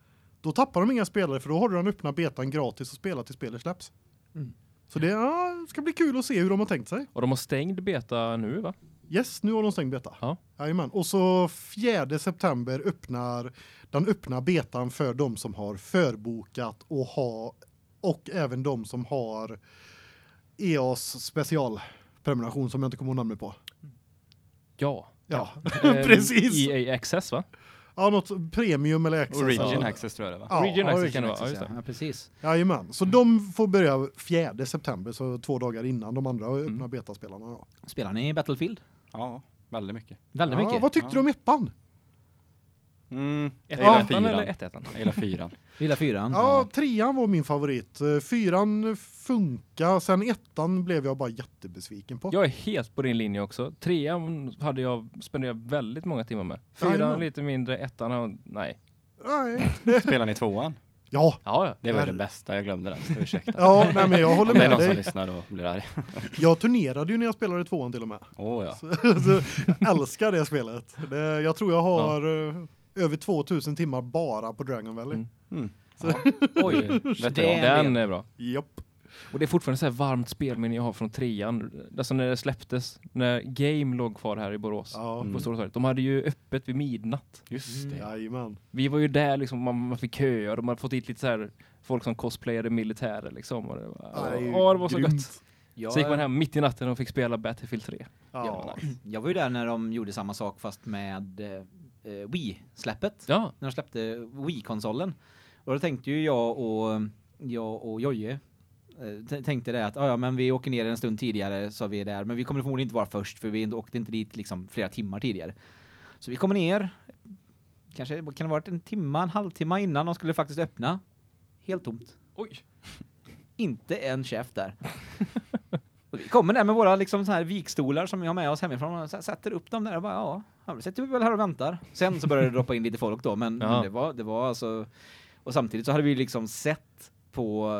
Då tappar de inga spelare för då har du den öppna betan gratis att spela till spelet släpps. Mm. Så det ja, ska bli kul att se hur de har tänkt sig. och de har stängd beta nu va? Yes, nu har de stängt beta. Ja. Jajamän. Och så 4 september öppnar den öppna betan för de som har förbokat och ha och även de som har EAS specialprenumeration som jag inte kommer ihåg namnet på. Ja. Ja, Eh, precis. EA Access va? Ja, något premium eller access. Origin Ja. Access tror jag det var. Ja, ja, Access Origin kan det vara, ja, ja. ja, precis. Jajamän. Så de får börja 4 september, så två dagar innan de andra öppna Mm. betaspelarna. Ja. Spelar ni Battlefield? Ja, väldigt mycket. Väldigt Ja, mycket. vad tyckte Ja. du om ettan? Mm, jag gillar fyran. eller? Jag gillar fyran. Gillar fyran. Ja, trean var min favorit. Eh, Fyran funkar, sen ettan blev jag bara jättebesviken på. Jag är helt på din linje också. Trean hade jag spenderat väldigt många timmar med. Fyran Jajamän. lite mindre, ettan har, nej. Nej. Spelar ni tvåan? Ja, Ja, ja. Det var Herre- det bästa, jag glömde den. Så ursäkta. ja nej, men jag håller Om det är med någon som dig. lyssnar och blir arg. Jag turnerade ju när jag spelade tvåan till och med. Åh ja. Så jag älskar det spelet. Det, jag tror jag har eh, över 2000 timmar bara på Dragon Valley. Mm. Mm. Oj, Vet det är en Den är bra. Japp. Och det är fortfarande så här varmt spelminne jag har från trean. Alltså när det släpptes, när Game låg kvar här i Borås. Ja. Mm. På Stora torget. De hade ju öppet vid midnatt. Just det. Jajamän. Vi var ju där liksom, man, man fick köer och man hade fått dit lite så här folk som cosplayade militärer liksom. Och det var, Ja, ju ja, det var så grymt. gött. Jag, Så gick man hem mitt i natten och fick spela Battlefield 3. Ja. jag var ju där när de gjorde samma sak fast med eh, Wii-släppet. Ja, När de släppte Wii-konsolen. Och då tänkte ju jag och, jag och Jojje eh, tänkte det att "Ah, ja men vi åker ner en stund tidigare så vi är där men vi kommer förmodligen inte vara först för vi åkte inte dit liksom flera timmar tidigare. Så vi kommer ner kanske kan det ha varit en timma, en halvtimme innan de skulle faktiskt öppna. Helt tomt. oj. Inte en chef där. Och vi kommer där med våra liksom så här vikstolar som vi har med oss hemifrån och sätter upp dem där och bara ja, ja, sätter vi väl här och väntar. Sen så började det droppa in lite folk då men, Ja. men det var det var alltså och samtidigt så hade vi liksom sett på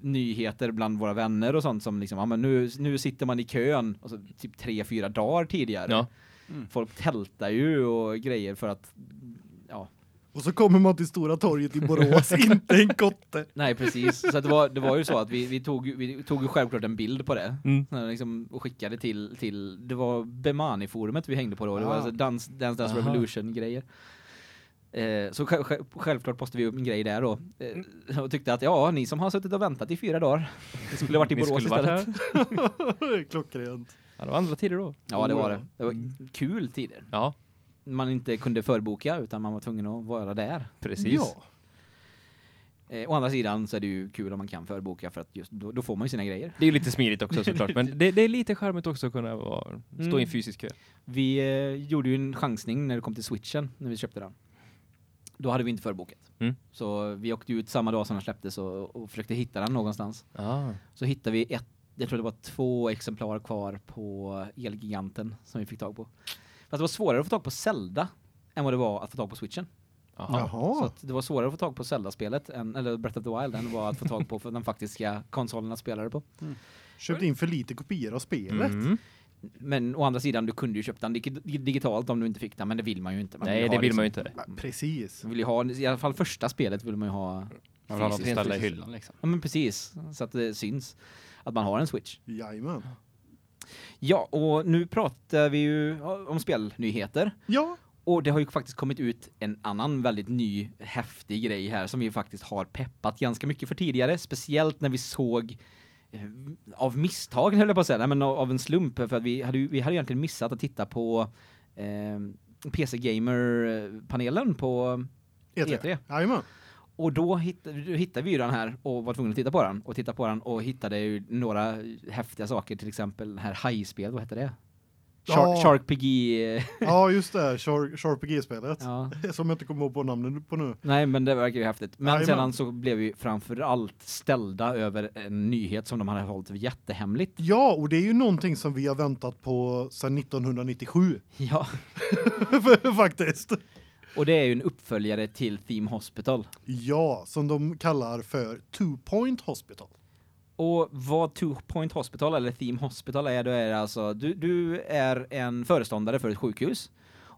nyheter bland våra vänner och sånt som liksom ja men nu nu sitter man i kön alltså typ tre fyra dagar tidigare. Ja. Folk tältar ju och grejer för att Och så kommer man till Stora torget i Borås, inte en kotte. Nej precis, så det var det var ju så att vi vi tog vi tog ju självklart en bild på det. Mm. Liksom, och skickade till till det var Bemani-forumet vi hängde på då. Det var Ah. alltså Dance Dance, Dance. Revolution grejer. Eh, så själv, själv, självklart postade vi upp en grej där då. Eh, och tyckte att ja, ni som har suttit och väntat i fyra dagar. Det skulle varit i Borås istället. Klockrent. Ja, det var andra tider då. Ja, det var det. Det var kul tider. Ja, Man inte kunde förboka utan man var tvungen att vara där. precis. Ja. Eh, å andra sidan så är det ju kul om man kan förboka för att just då, då får man ju sina grejer. Det är ju lite smidigt också såklart, men det, det är lite charmigt också att kunna vara, stå i Mm. en fysisk kö. Vi eh, gjorde ju en chansning när det kom till Switchen när vi köpte den. Då hade vi inte förbokat. Mm. Så vi åkte ut samma dag som den släpptes och, och försökte hitta den någonstans. Ah. Så hittade vi ett, jag tror det var två exemplar kvar på Elgiganten som vi fick tag på. Fast det var svårare att få tag på Zelda än vad det var att få tag på Switchen. Aha. Så Jaha. att det var svårare att få tag på Zelda-spelet, än, eller Breath of the Wild, än vad att få tag på för den faktiska konsolen att spela det på. Köpt in för lite kopior av spelet. Mm. Men å andra sidan, du kunde ju köpt den dig- digitalt om du inte fick den, men det vill man ju inte. Man Nej, ju det vill man ju liksom- inte. Men Precis. Man vill ju ha, i alla fall första spelet vill man ju ha, Man vill ha något att ställa i hyllan liksom. ja men precis, så att det syns att man har en Switch. Jajamän. Ja, och nu pratar vi ju om spelnyheter. Ja, Och det har ju faktiskt kommit ut en annan väldigt ny häftig grej här som vi faktiskt har peppat ganska mycket för tidigare, speciellt när vi såg eh, av misstag höll jag på att säga, nej, men av en slump för att vi hade vi hade egentligen missat att titta på eh, PC Gamer panelen på E3. E3. Jajamän. Och då hittade, vi ju den här och var tvungna att titta på den och titta på den och hittade ju några häftiga saker till exempel den här hajspel, vad heter det? Shark, Ja. Shark eh, Ja, just det. Sharp, Sharp G-spelet. ja. Som jag inte kommer ihåg på namnet på nu. Nej, men det verkar ju häftigt. Men Jajamän. sedan så blev vi framförallt ställda över en nyhet som de hade hållit jättehemligt. Ja, och det är ju någonting som vi har väntat på sedan 1997 Ja, faktiskt. Och det är ju en uppföljare till Theme Hospital. Ja, som de kallar för Two Point Hospital. Och vad Two Point Hospital eller Theme Hospital är, då är det alltså du, du är en föreståndare för ett sjukhus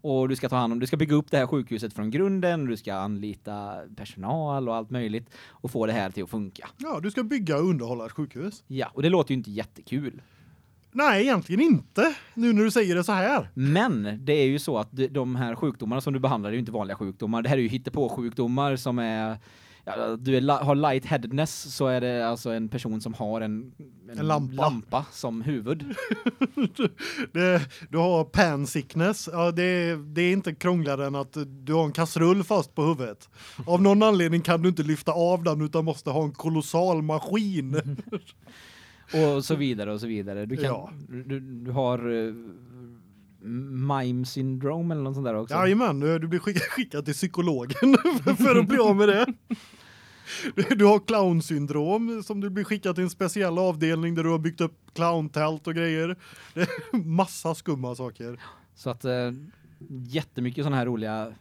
och du ska ta hand om, du ska bygga upp det här sjukhuset från grunden, du ska anlita personal och allt möjligt och få det här till att funka. Ja, du ska bygga och underhålla ett sjukhus. Ja, och det låter ju inte jättekul. Nej, egentligen inte. Nu när du säger det så här. Men det är ju så att de- här sjukdomarna som du behandlar är ju inte vanliga sjukdomar. Det här är ju hittepå-sjukdomar som är ja, du är, har lightheadedness så är det alltså en person som har en, En lampa. som huvud. Det, du har pan sickness. Ja, det, det är inte krångligare än att du har en kastrull fast på huvudet. Av någon anledning kan du inte lyfta av den utan måste ha en kolossal maskin. och så vidare och så vidare. Du kan Ja. du, du har eh, mime syndrome eller något sånt där också. Jajamän, du blir skickad, skickad till psykologen för att bli av med det. Du har clownsyndrom som du blir skickad till en speciell avdelning där du har byggt upp clowntält och grejer. Det är massa skumma saker. Så att eh, jättemycket såna här roliga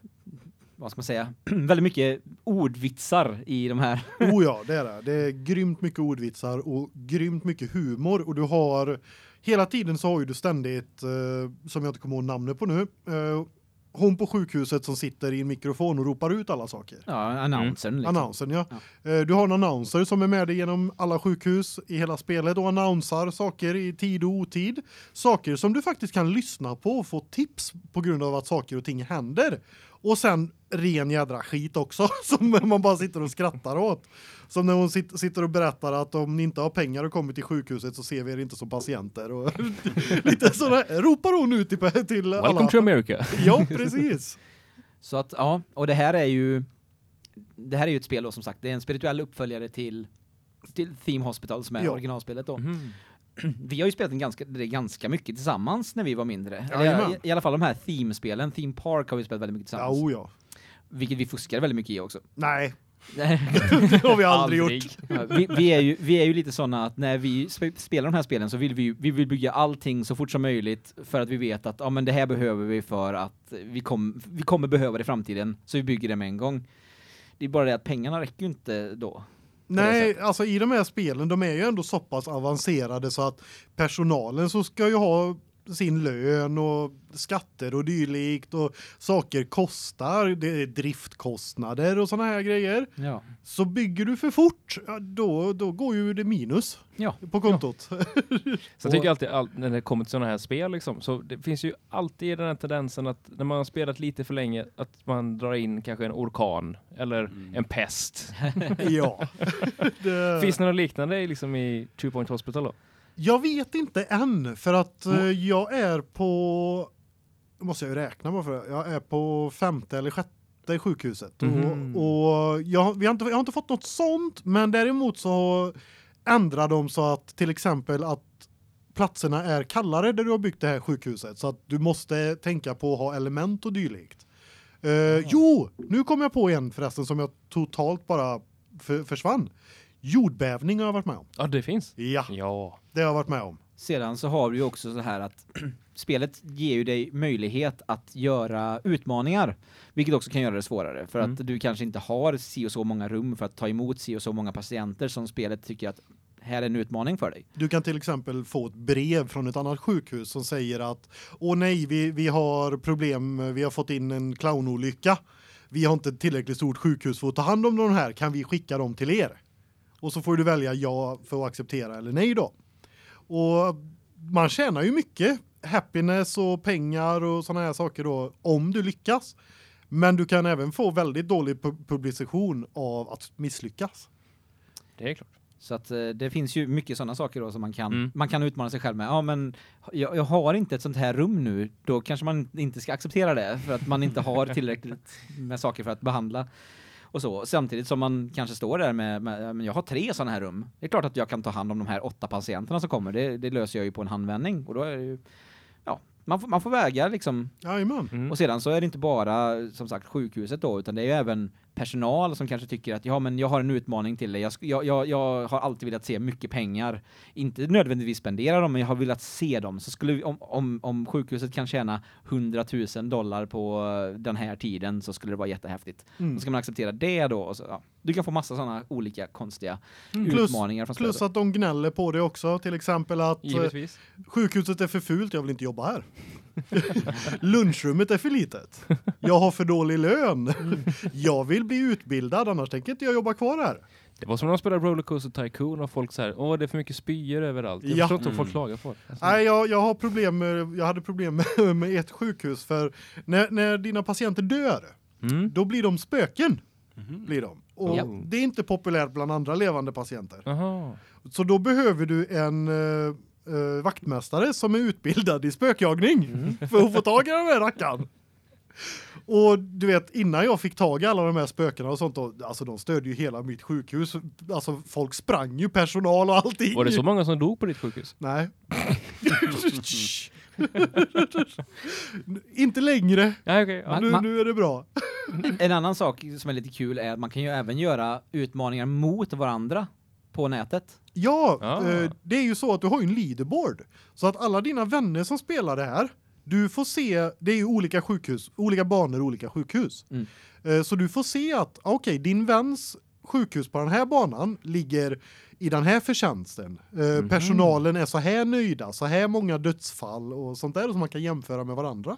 vad ska man säga? väldigt mycket ordvitsar i de här. oh ja, det är det. Det är grymt mycket ordvitsar och grymt mycket humor och du har hela tiden så har ju du ständigt eh, som jag inte kommer ihåg namnet på nu. Eh, hon på sjukhuset som sitter i en mikrofon och ropar ut alla saker. Ja, annonsern mm. liksom. Annonsern, ja. ja. Eh, du har en annonser som är med dig genom alla sjukhus i hela spelet och annonsar saker i tid och otid. Saker som du faktiskt kan lyssna på och få tips på grund av att saker och ting händer. Och sen ren jädra skit också som man bara sitter och skrattar åt. Som när hon sitter och berättar att om ni inte har pengar och kommer till sjukhuset så ser vi er inte som patienter och lite sådär ropar hon ut till, till alla. Welcome to America. ja, precis. Så att ja, och det här är ju det här är ju ett spel då som sagt, det är en spirituell uppföljare till till Theme Hospital som är ja. originalspelet då. Mm. Vi har ju spelat en ganska ganska mycket tillsammans när vi var mindre. Ja, i, I alla fall de här theme-spelen, Theme Park har vi spelat väldigt mycket tillsammans. Ja, oh ja. Vilket vi fuskar väldigt mycket i också. Nej. det har vi aldrig, aldrig. gjort. Ja, vi, vi, är ju vi är ju lite såna att när vi spelar de här spelen så vill vi vi vill bygga allting så fort som möjligt för att vi vet att ja men det här behöver vi för att vi kom, vi kommer behöva det i framtiden så vi bygger det med en gång. Det är bara det att pengarna räcker ju inte då. Nej, alltså i de här spelen de är ju ändå så pass avancerade så att personalen så ska ju ha sin lön och skatter och dylikt och saker kostar, det är driftkostnader och såna här grejer. Ja. Så bygger du för fort, då då går ju det minus ja. på kontot. Ja. så jag tycker alltid all, när det kommer till såna här spel liksom så det finns ju alltid den här tendensen att när man har spelat lite för länge att man drar in kanske en orkan eller mm. en pest. ja. det... Finns det något liknande liksom i Two Point Hospital då? Jag vet inte än för att mm. jag är på måste jag räkna bara för jag är på femte eller sjätte sjukhuset mm. och, och jag, har inte jag har inte fått något sånt men däremot så ändrar de så att till exempel att platserna är kallare där du har byggt det här sjukhuset så att du måste tänka på att ha element och dylikt. Uh, jo, nu kom jag på en förresten som jag totalt bara för, försvann. Jordbävning har jag varit med om. Ja, det finns. Ja. Ja. Det har jag varit med om. Sedan så har du ju också så här att spelet ger ju dig möjlighet att göra utmaningar, vilket också kan göra det svårare för mm. att du kanske inte har si och så många rum för att ta emot si och så många patienter som spelet tycker att här är en utmaning för dig. Du kan till exempel få ett brev från ett annat sjukhus som säger att åh nej, vi vi har problem, vi har fått in en clownolycka. Vi har inte tillräckligt stort sjukhus för att ta hand om de här. Kan vi skicka dem till er? Och så får du välja ja för att acceptera eller nej då. Och man tjänar ju mycket happiness och pengar och såna här saker då om du lyckas. Men du kan även få väldigt dålig publicering av att misslyckas. Det är klart. Så att eh, det finns ju mycket sådana saker då som man kan mm. man kan utmana sig själv med. Ja men jag, jag, har inte ett sånt här rum nu. Då kanske man inte ska acceptera det för att man inte har tillräckligt med saker för att behandla och så samtidigt som man kanske står där med, med men jag har tre såna här rum. Det är klart att jag kan ta hand om de här åtta patienterna som kommer. Det, det löser jag ju på en handvändning och då är det ju ja, man får, man får väga liksom. Ja, mm. Och sedan så är det inte bara som sagt sjukhuset då utan det är ju även personal som kanske tycker att ja men jag har en utmaning till dig. Jag, jag, jag har alltid velat se mycket pengar. Inte nödvändigtvis spendera dem men jag har velat se dem. Så skulle om om om sjukhuset kan tjäna 100 000 dollar på den här tiden så skulle det vara jättehäftigt. Mm. Då ska man acceptera det då så ja. Du kan få massa såna olika konstiga mm. utmaningar från Plus att de gnäller på det också till exempel att eh, Givetvis. sjukhuset är för fult, jag vill inte jobba här. Lunchrummet är för litet. Jag har för dålig lön. Jag vill bli utbildad annars tänker inte jag jobba kvar här. Det var som när de spelade Rollercoaster Tycoon och folk så här, åh det är för mycket spyor överallt. Jag ja. förstår inte mm. folk klagar på. Alltså. Nej, jag, jag har problem med, jag hade problem med, med ett sjukhus för när, när dina patienter dör, mm. då blir de spöken. Mm. Blir de. Och ja. det är inte populärt bland andra levande patienter. Aha. Så då behöver du en uh, vaktmästare som är utbildad i spökjagning mm. för att få tag i den här rackaren. Och du vet innan jag fick tag i alla de här spökena och sånt då, alltså de stödde ju hela mitt sjukhus. Alltså folk sprang ju personal och allting. Var det så många som dog på ditt sjukhus? Nej. Inte längre. Ja, okej. ja. Nu, man- nu är det bra. En annan sak som är lite kul är att man kan ju även göra utmaningar mot varandra på nätet. Ja, Ah. eh, det är ju så att du har ju en leaderboard. Så att alla dina vänner som spelar det här, du får se, det är ju olika sjukhus, olika banor, olika sjukhus. Mm. Eh, så du får se att okej, din väns sjukhus på den här banan ligger i den här förtjänsten. Eh, Mhm. Personalen är så här nöjda, så här många dödsfall och sånt där som man kan jämföra med varandra.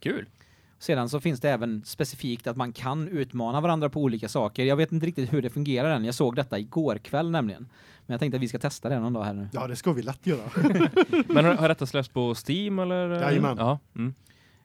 Kul. Sedan så finns det även specifikt att man kan utmana varandra på olika saker. Jag vet inte riktigt hur det fungerar än. Jag såg detta igår kväll nämligen. Men jag tänkte att vi ska testa det någon dag här nu. Ja, det ska vi lätt göra. Men har, har detta släppts på Steam eller? Jajamän. Ja. Mm.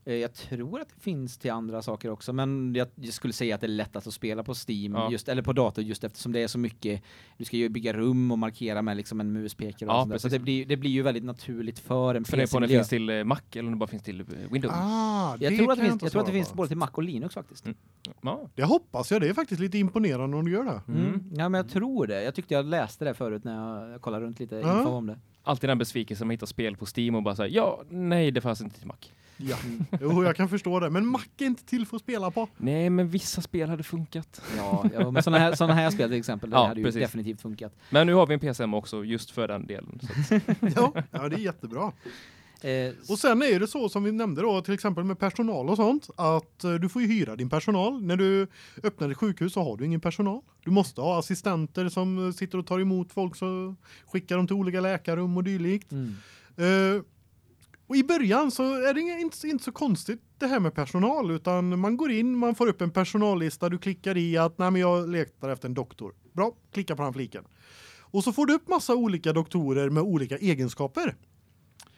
Eh, Jag tror att det finns till andra saker också, men jag, jag skulle säga att det är lättast att spela på Steam Ja. just eller på dator just eftersom det är så mycket du ska ju bygga rum och markera med liksom en muspekare och Ja, sånt. Så det blir det blir ju väldigt naturligt för en Funderar på om det finns till eh, Mac eller om det bara finns till Windows. Ah, Jag det tror att det finns jag tror att det finns både till Mac och Linux faktiskt. Mm. Ja. Det hoppas jag, det är faktiskt lite imponerande om du gör det. Mm. Ja, men jag tror det. Jag tyckte jag läste det förut när jag kollade runt lite Ja. info om det. Alltid den besvikelsen man hittar spel på Steam och bara säger ja, nej, det fanns inte till Mac. Ja. Jo, jag kan förstå det, men Mac är inte till för att spela på. Nej, men vissa spel hade funkat. Ja, ja men såna här såna här spel till exempel, det Ja, hade ju precis. definitivt funkat. Men nu har vi en PSM också just för den delen. Så att, Ja, ja det är jättebra. Eh, Och sen är det så som vi nämnde då till exempel med personal och sånt att eh, du får ju hyra din personal. När du öppnar ett sjukhus så har du ingen personal. Du måste ha assistenter som eh, sitter och tar emot folk så skickar dem till olika läkarrum och dylikt. mm. Eh, och i början så är det inte, inte så konstigt det här med personal utan man går in, man får upp en personallista, du klickar i att nej men jag letar efter en doktor. Bra, klicka på den fliken. Och så får du upp massa olika doktorer med olika egenskaper.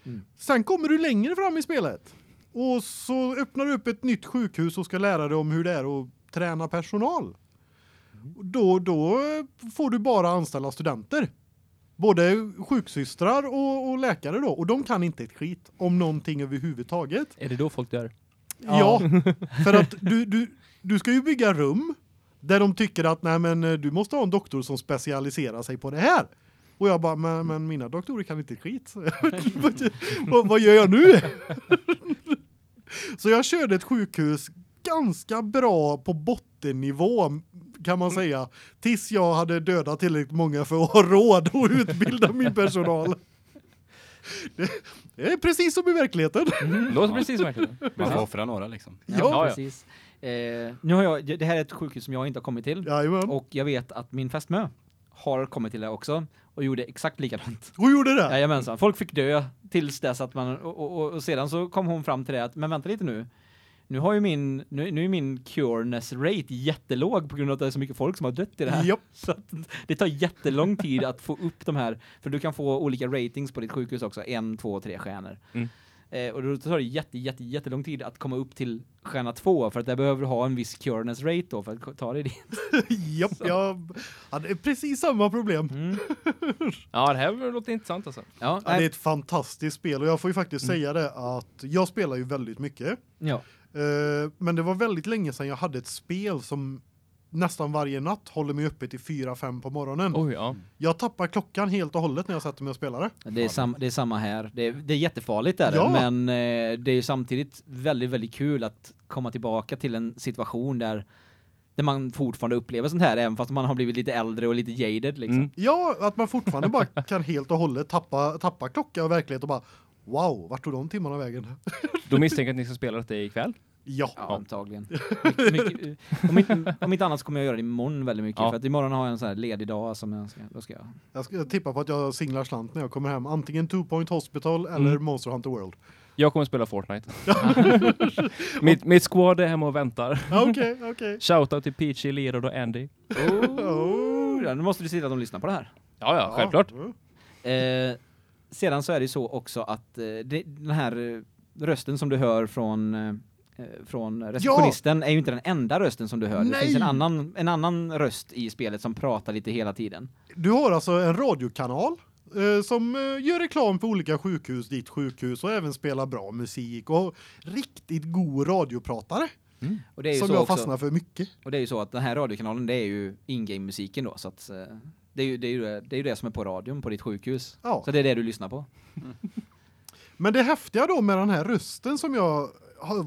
Mm. Sen kommer du längre fram i spelet. Och så öppnar du upp ett nytt sjukhus och ska lära dig om hur det är att träna personal. Och Då då får du bara anställa studenter. Både sjuksystrar och, och läkare då och de kan inte ett skit om någonting överhuvudtaget. är det då folk dör? Ja, för att du du du ska ju bygga rum där de tycker att nej men eh, du måste ha en doktor som specialiserar sig på det här. Och jag bara men, men mina doktorer kan inte ett skit. vad, vad gör jag nu? Så jag körde ett sjukhus ganska bra på bottennivå kan man säga tills jag hade dödat tillräckligt många för att ha råd att utbilda min personal. Det, det är precis som i verkligheten. Låter precis som verkligen. Man får offra några liksom. Ja, Ja, ja. precis. Eh, nu har jag det här är ett sjukhus som jag inte har kommit till Jajamän. och jag vet att min fästmö har kommit till det också och gjorde exakt likadant. Hon gjorde det. Jajamensan, folk fick dö tills dess att man och, och, och sedan så kom hon fram till det att men vänta lite nu. Nu har ju min nu, nu är min cureness rate jättelåg på grund av att det är så mycket folk som har dött i det här. Japp. Så att det tar jättelång tid att få upp de här för du kan få olika ratings på ditt sjukhus också, en, två, tre stjärnor. Mm. Eh, och då tar det jätte jätte jättelång tid att komma upp till stjärna två för att där behöver du ha en viss cureness rate då för att ta dig dit. Japp, jag hade precis samma problem. Mm. Ja, det här låter intressant alltså. Ja, Ja, det är ett fantastiskt spel och jag får ju faktiskt Mm. säga det att jag spelar ju väldigt mycket. ja. Eh, men det var väldigt länge sedan jag hade ett spel som nästan varje natt håller mig uppe till 4-5 på morgonen. Oj, ja. Jag tappar klockan helt och hållet när jag sätter mig och spelar det. Det är, sam, det är samma här. Det är, det är jättefarligt är det, Ja. men eh, det är ju samtidigt väldigt, väldigt kul att komma tillbaka till en situation där, där man fortfarande upplever sånt här, även fast man har blivit lite äldre och lite jaded liksom. Mm. Ja, att man fortfarande bara kan helt och hållet tappa tappa klocka och verklighet och bara wow, vart tog de timmarna vägen? Då misstänker att ni ska spela detta ikväll. Ja. Ja, antagligen. My, mycket, om, inte, om inte annat så kommer jag göra det imorgon väldigt mycket, Ja. för att imorgon har jag en sån här ledig dag som jag ska, då ska jag. Jag ska tippa på att jag singlar slant när jag kommer hem. Antingen Two Point Hospital eller Mm. Monster Hunter World. Jag kommer spela Fortnite. mitt, mitt squad är hemma och väntar. Ja, Okej, okej. Shoutout till Peachy, Lerod och Andy. Oh. Ja, nu måste du se till att de lyssnar på det här. Ja, ja, självklart. Ja. Eh, sedan så är det så också att eh, det, den här eh, rösten som du hör från eh, från receptionisten är ju inte den enda rösten som du hör. Det Nej! finns en annan en annan röst i spelet som pratar lite hela tiden. Du har alltså en radiokanal eh, som gör reklam för olika sjukhus, ditt sjukhus och även spelar bra musik och riktigt god radiopratare. Det ju som jag också, fastnar för mycket. och det är ju så att den här radiokanalen det är ju in-game musiken då så att det är ju det är ju det, det är ju det som är på radion på ditt sjukhus. Ja. Så det är det du lyssnar på. Men det häftiga då med den här rösten som jag har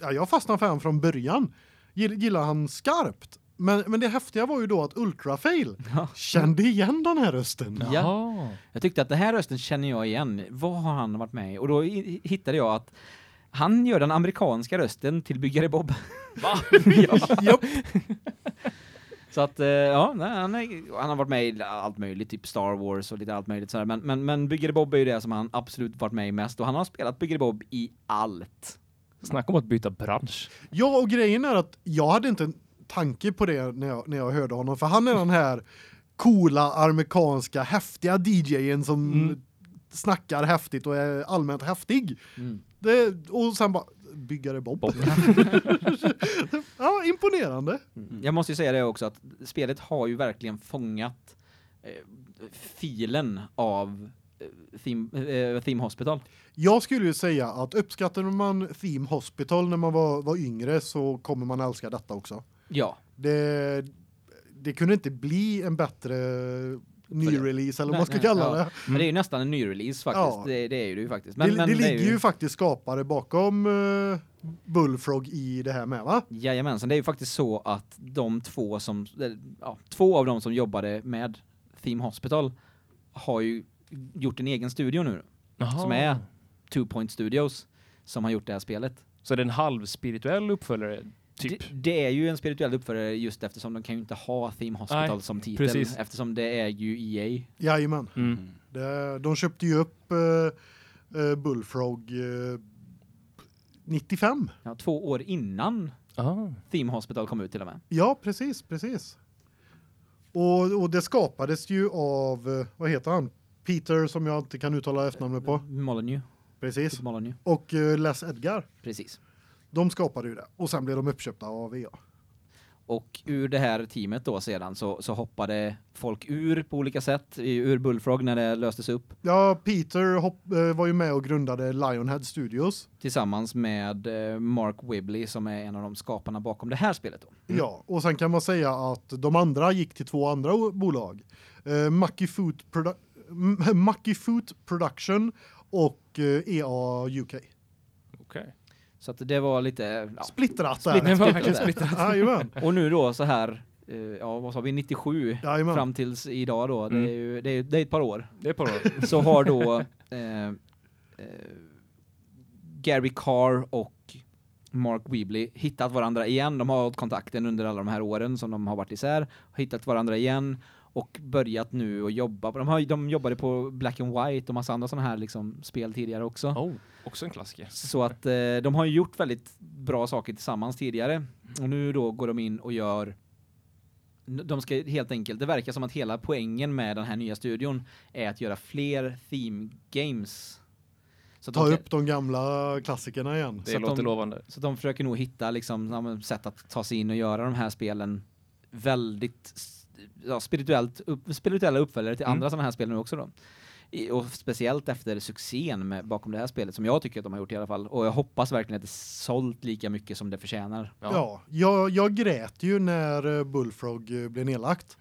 ja, jag fastnade för från början. Gill- Gillar han skarpt. Men men det häftiga var ju då att Ultrafail Ja. kände igen den här rösten. Ja. Jag tyckte att den här rösten känner jag igen. Vad har han varit med i? Och då hittade jag att han gör den amerikanska rösten till Byggare Bob. Va? ja. Så att eh, ja, nej, han, är, han har varit med i allt möjligt, typ Star Wars och lite allt möjligt sådär. Men men men Byggare Bob är ju det som han absolut varit med i mest och han har spelat Byggare Bob i allt. Snacka om att byta bransch. Ja, och grejen är att jag hade inte en tanke på det när jag när jag hörde honom för han är den här coola amerikanska häftiga DJen som Mm. snackar häftigt och är allmänt häftig. Det och sen bara byggare Bob. Bob. ja, imponerande. Jag måste ju säga det också att spelet har ju verkligen fångat eh, filen av eh, theme, eh, theme Hospital. Jag skulle ju säga att uppskattade man Theme Hospital när man var var yngre så kommer man älska detta också. Ja. Det det kunde inte bli en bättre ny För det- release eller vad Nej, man ska nej, kalla ja. det. Men det är ju nästan en ny release faktiskt. Ja. Det, det är ju det ju faktiskt. det, Men, men det ligger ju faktiskt skapare bakom uh, Bullfrog i det här med va? Jajamensan, det är ju faktiskt så att de två som, eh, ja, två av dem som jobbade med Theme Hospital har ju gjort en egen studio nu som är Two Point Studios som har gjort det här spelet. Så det är en halvspirituell uppföljare, typ? Det, det är ju en spirituell uppföljare just eftersom de kan ju inte ha Theme Hospital Nej, som titel precis. eftersom det är ju EA. Jajamän. Mm. Det, de köpte ju upp uh, uh, Bullfrog uh, 95. Ja, två år innan Ah. Theme Hospital kom ut till och med. Ja, precis, precis. Och och det skapades ju av eh, vad heter han? Peter som jag inte kan uttala efternamnet på. Molyneux. Precis. Molyneux. Och uh, Les Edgar. Precis. De skapade ju det och sen blev de uppköpta av E EA. Och ur det här teamet då sedan så, så hoppade folk ur på olika sätt, ur Bullfrog när det löstes upp. Ja, Peter hopp, eh, var ju med och grundade Lionhead Studios. tillsammans med eh, Mark Wibley som är en av de skaparna bakom det här spelet då. Ja, och sen kan man säga att de andra gick till två andra bolag. Eh, Mucky Food Produ Mucky Food Production och eh, EA UK. Okej. Så att det var lite ja. Splittrat där. Splittrat, verkligen splittrat. Och nu då så här eh, ja vad sa vi 97 Jajamän. fram tills idag då det Mm. är ju det är, det är ett par år. Det är på då. Så har då eh, eh, Gary Carr och Mark Weebly hittat varandra igen. De har hållit kontakten under alla de här åren som de har varit isär, har hittat varandra igen och börjat nu att jobba. De har de jobbade på Black and White och massa andra sådana här liksom spel tidigare också. Oh, också en klassiker. Så att eh, de har ju gjort väldigt bra saker tillsammans tidigare och nu då går de in och gör de ska helt enkelt det verkar som att hela poängen med den här nya studion är att göra fler theme games. Så Ta de upp de gamla klassikerna igen. Det Så låter de- lovande. så de försöker nog hitta liksom sätt att ta sig in och göra de här spelen väldigt ja, spirituellt upp, spirituella uppföljare till Mm. andra sådana här spel nu också då. I, och speciellt efter succén med, bakom det här spelet som jag tycker att de har gjort i alla fall och jag hoppas verkligen att det sålt lika mycket som det förtjänar. Ja, jag, jag grät ju när eh, Bullfrog eh, blev nedlagt.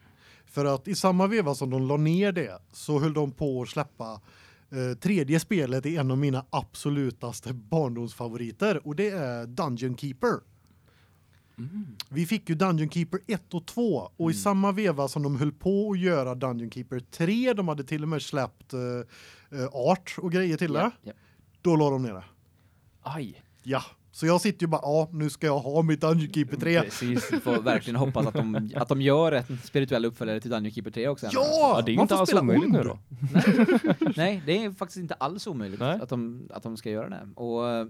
För att i samma veva som de la ner det så höll de på att släppa eh, tredje spelet i en av mina absolutaste barndomsfavoriter och det är Dungeon Keeper. Vi fick ju Dungeon Keeper 1 och 2 och i samma veva som de höll på att göra Dungeon Keeper 3, de hade till och med släppt eh, art och grejer till det. Ja, ja. Då la de ner det. Aj. Ja, så jag sitter ju bara ja, nu ska jag ha mitt Dungeon Keeper 3. Precis, vi får verkligen hoppas att de att de gör en spirituell uppföljare till Dungeon Keeper 3 också. Ja, Ja, det är ju man inte får alls spela omöjligt ond. nu då. Nej, det är faktiskt inte alls omöjligt Nej. att de att de ska göra det. Och eh,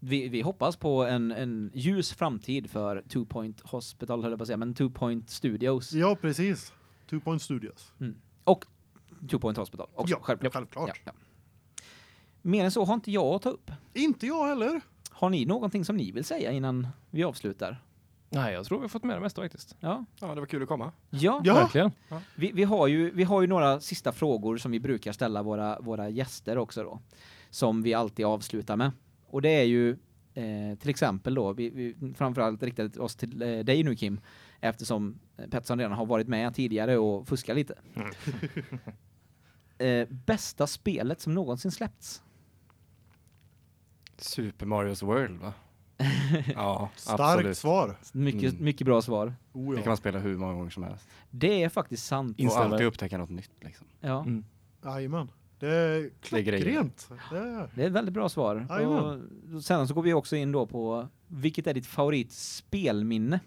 vi, vi hoppas på en en ljus framtid för Two Point Hospital höll jag på att säga, men Two Point Studios Ja, precis. Two Point Studios. och Two Point Hospital också Ja, självklart. självklart. Ja, ja. Mer än så har inte jag att ta upp. Inte jag heller. Har ni någonting som ni vill säga innan vi avslutar? Nej, jag tror vi har fått med det mesta faktiskt. Ja. Ja, det var kul att komma. Ja, Ja, Verkligen. Vi, vi, har ju, vi har ju några sista frågor som vi brukar ställa våra, våra gäster också då. Som vi alltid avslutar med. Och det är ju Eh, till exempel då, vi, vi framförallt riktade oss till eh, dig nu Kim, eftersom Pettersson redan har varit med tidigare och fuskat lite. eh, bästa spelet som någonsin släppts? Super Mario's World va? ja, Starkt absolut. svar. Mycket, Mm. mycket bra svar. Oh, Det ja. kan man spela hur många gånger som helst. Det är faktiskt sant. Och alltid upptäcka något nytt liksom. Ja, Mm. Jajamän. Det är klockrent. Det är. det är ett väldigt bra svar. Och sen så går vi också in då på vilket är ditt favoritspelminne?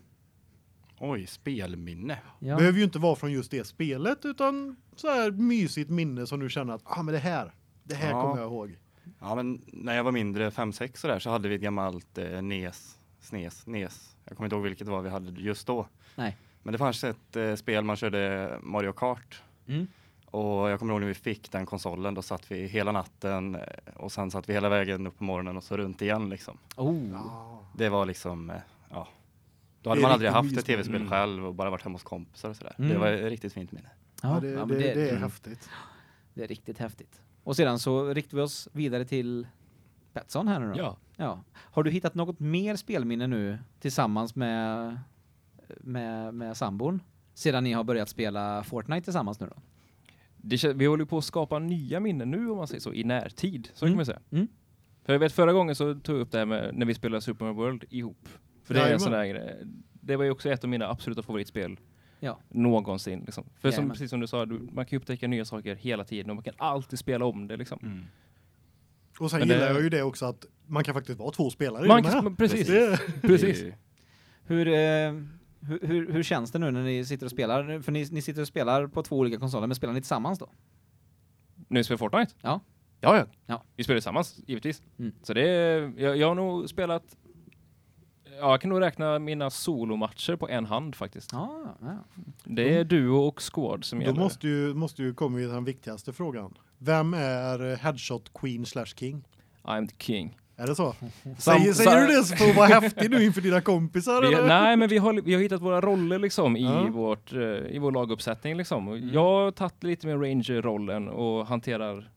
Oj, spelminne. Ja. Behöver ju inte vara från just det spelet utan så här mysigt minne som du känner att ah men det här, det här Ja. kommer jag ihåg. Ja men när jag var mindre, 5-6 sådär, så hade vi ett gammalt eh, NES, SNES, NES. Jag kommer inte ihåg vilket det var vi hade just då. Nej. Men det fanns ett eh, spel man körde Mario Kart. Mm. Och jag kommer ihåg när vi fick den konsolen, då satt vi hela natten eh, och sen satt vi hela vägen upp på morgonen och så runt igen liksom. Oh. Ja. Det var liksom, eh, ja. Då Det hade man aldrig haft ett tv-spel Mm. själv och bara varit hemma hos kompisar och sådär. Mm. Det var ett riktigt fint minne. Ja, det, ja, det, men det, är mm. häftigt. Det är riktigt häftigt. Och sedan så riktar vi oss vidare till Betsson här nu då. Ja. ja. Har du hittat något mer spelminne nu tillsammans med med med sambon sedan ni har börjat spela Fortnite tillsammans nu då? Det, vi håller på att skapa nya minnen nu om man säger så, i närtid. Så Mm. kan man säga. Mm. För jag vet förra gången så tog jag upp det här med när vi spelade Super Mario World ihop. För det är en sån där. Det var ju också ett av mina absoluta favoritspel. Ja. Någonsin. Liksom. För som, precis som du sa, du, man kan ju upptäcka nya saker hela tiden och man kan alltid spela om det liksom. Och sen Men det- gillar jag ju det också att man kan faktiskt vara två spelare Man kan, precis. Det, precis. Det Hur, eh, hur, hur hur känns det nu när ni sitter och spelar för ni, ni sitter och spelar på två olika konsoler men spelar ni tillsammans då? Nu spelar Fortnite? Ja. Ja, ja. Ja. Vi spelar tillsammans, givetvis. Mm. Så det är, jag, jag har nog spelat, ja, jag kan nog räkna mina solomatcher på en hand faktiskt. Ja, ja. Det är duo och squad som då gäller. måste ju, måste ju komma till den viktigaste frågan. Vem är Headshot Queen slash King? I'm the king. Är det så? Säger, säger du det för att vara häftig nu inför dina kompisar? Vi, nej, men vi har, vi har hittat våra roller liksom i, Ja. vårt, eh, i vår laguppsättning liksom. Mm. Jag har tagit lite med ranger-rollen och hanterar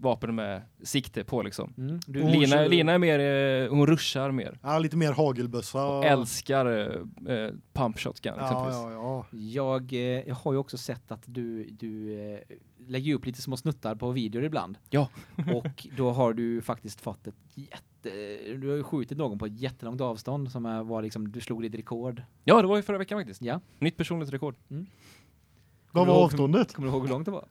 vapen med sikte på liksom. Mm. Du, Lina, kör- Lina är mer, eh, hon ruschar mer. Ja, lite mer hagelbössa. Och älskar eh, eh, pump shotgun Ja, exempelvis. ja, ja. Jag, eh, jag har ju också sett att du, du eh, lägger upp lite små snuttar på videor ibland. Ja. och då har du faktiskt fått ett jätte... Du har ju skjutit någon på ett jättelångt avstånd som var liksom, du slog ditt rekord. Ja, det var ju förra veckan faktiskt. Ja. Nytt personligt rekord. Vad Kommer var avståndet? Kommer du ihåg hur långt det var?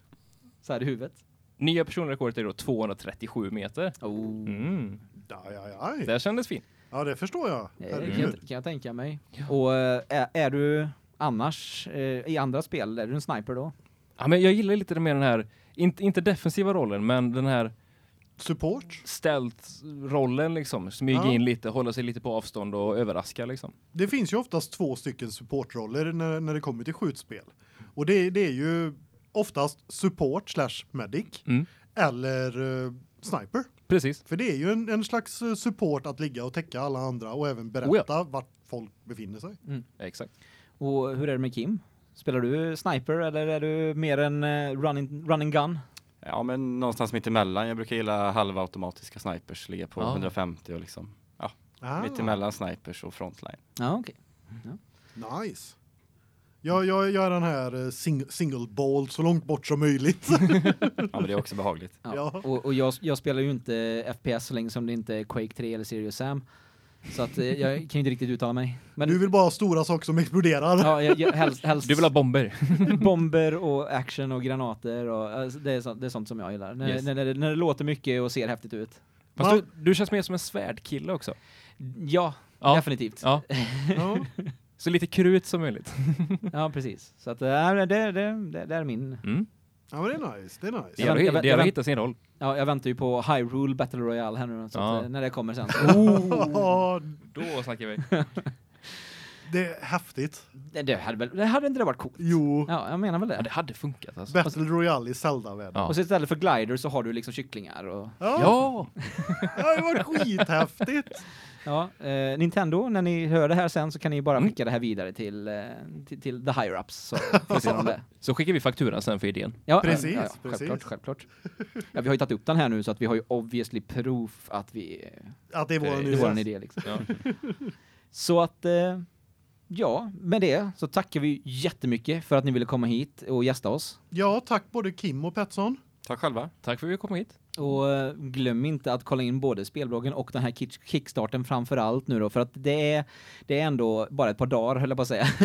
Så här i huvudet. Nya personrekordet är då 237 meter. Oh. Mm. Ja, ja, ja. Det kändes fint. ja, det förstår jag. Eh, kan, Herregud. jag, kan jag tänka mig. Och eh, är, är du annars eh, i andra spel, är du en sniper då? Ja, men jag gillar lite mer den här, inte, inte defensiva rollen, men den här Support. stealth-rollen liksom. Smyga Ja. in lite, hålla sig lite på avstånd och överraska liksom. Det finns ju oftast två stycken supportroller när, när det kommer till skjutspel. Och det, det är ju oftast support slash medic Mm. eller eh, sniper. Precis. För det är ju en, en slags eh, support att ligga och täcka alla andra och även berätta Oh vart folk befinner sig. Exakt. Och hur är det med Kim? Spelar du sniper eller är du mer en eh, running, running gun? Ja men någonstans mitt emellan. Jag brukar gilla halvautomatiska snipers, ligga på Ja. 150 och liksom Ah, mitt emellan snipers och frontline. Ja, okej. Nice. Jag, jag gör den här eh, sing, single ball så långt bort som möjligt. Ja men det är också behagligt. Ja. Ja. Och, och jag, jag spelar ju inte FPS så länge som det inte är Quake 3 eller Serious Sam. Så att eh, jag kan ju inte riktigt uttala mig. Men Du vill bara ha stora saker som exploderar. ja, jag, jag, helst, helst Du vill ha bomber? bomber och action och granater och alltså, det, är så, det är sånt som jag gillar. När, Yes. när, när, det, när det låter mycket och ser häftigt ut. Fast du, du känns mer som en svärdkille också. Ja, Ja. definitivt. Ja. Ja. Så lite krut som möjligt. Ja, precis. Så att eh, det, det, det, det, det är min. Mm. ja, men det är nice. Det är nice. Det jag- det jag- gäller att jag- hitta sin roll. Ja, jag väntar ju på Hyrule Battle Royale här nu så Ja. att, eh, när det kommer sen. Ja, Då snackar vi. det är häftigt. Det, det, hade väl, det hade inte det varit coolt? Jo. Ja, jag menar väl Ja, det. det hade funkat alltså. Battle Royale i Zelda-världen. Ja. Och så istället för glider så har du liksom kycklingar och Ja. Ja! ja, det var skithäftigt. Ja, eh, Nintendo, när ni hör det här sen så kan ni bara Mm. skicka det här vidare till, eh, till, till the higher ups så. Så skickar vi fakturan sen för idén. Ja, Precis, ja, ja, precis. Självklart, självklart. Ja, vi har ju tagit upp den här nu så att vi har ju obviously proof att vi Att det är vår idé. våran idé liksom. Ja. Så att eh, ja, med det så tackar vi jättemycket för att ni ville komma hit och gästa oss. Ja, tack både Kim och Petson. Tack själva. Tack för att vi kom hit. Och eh, glöm inte att kolla in både spelbloggen och den här kick- kickstarten framför allt nu då för att det är det är ändå bara ett par dagar höll jag på att säga.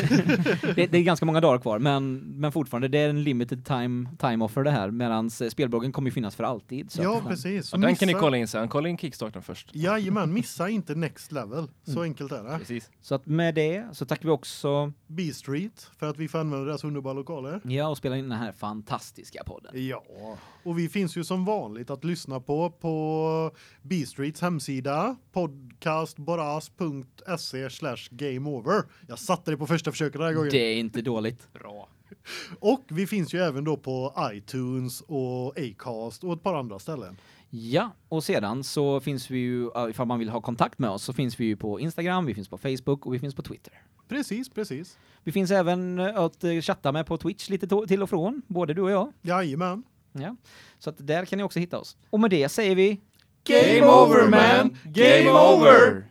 det, det är ganska många dagar kvar men men fortfarande det är en limited time time offer det här medans eh, spelbloggen kommer ju finnas för alltid så Ja, att, precis. Så Ja, den kan ni kolla in sen. Kolla in Kickstarten först. Jajamän, missa inte next level. Så Mm. enkelt är det. Precis. så att med det så tackar vi också B-Street för att vi får använda deras underbara lokaler. ja och spela in den här fantastiska podden. Ja, och vi finns ju som vanligt att lyssna på på B-Streets hemsida podcastboras.se slash gameover. Jag satte det på första försöket den här gången. Det är inte dåligt. Bra. Och vi finns ju även då på iTunes och Acast och ett par andra ställen. Ja, och sedan så finns vi ju ja, ifall man vill ha kontakt med oss så finns vi ju på Instagram, vi finns på Facebook och vi finns på Twitter. Precis, precis. Vi finns även att eh, chatta med på Twitch lite till och från, både du och jag. Jajamän. Ja. Så att där kan ni också hitta oss. Och med det säger vi Game over, man! Game over!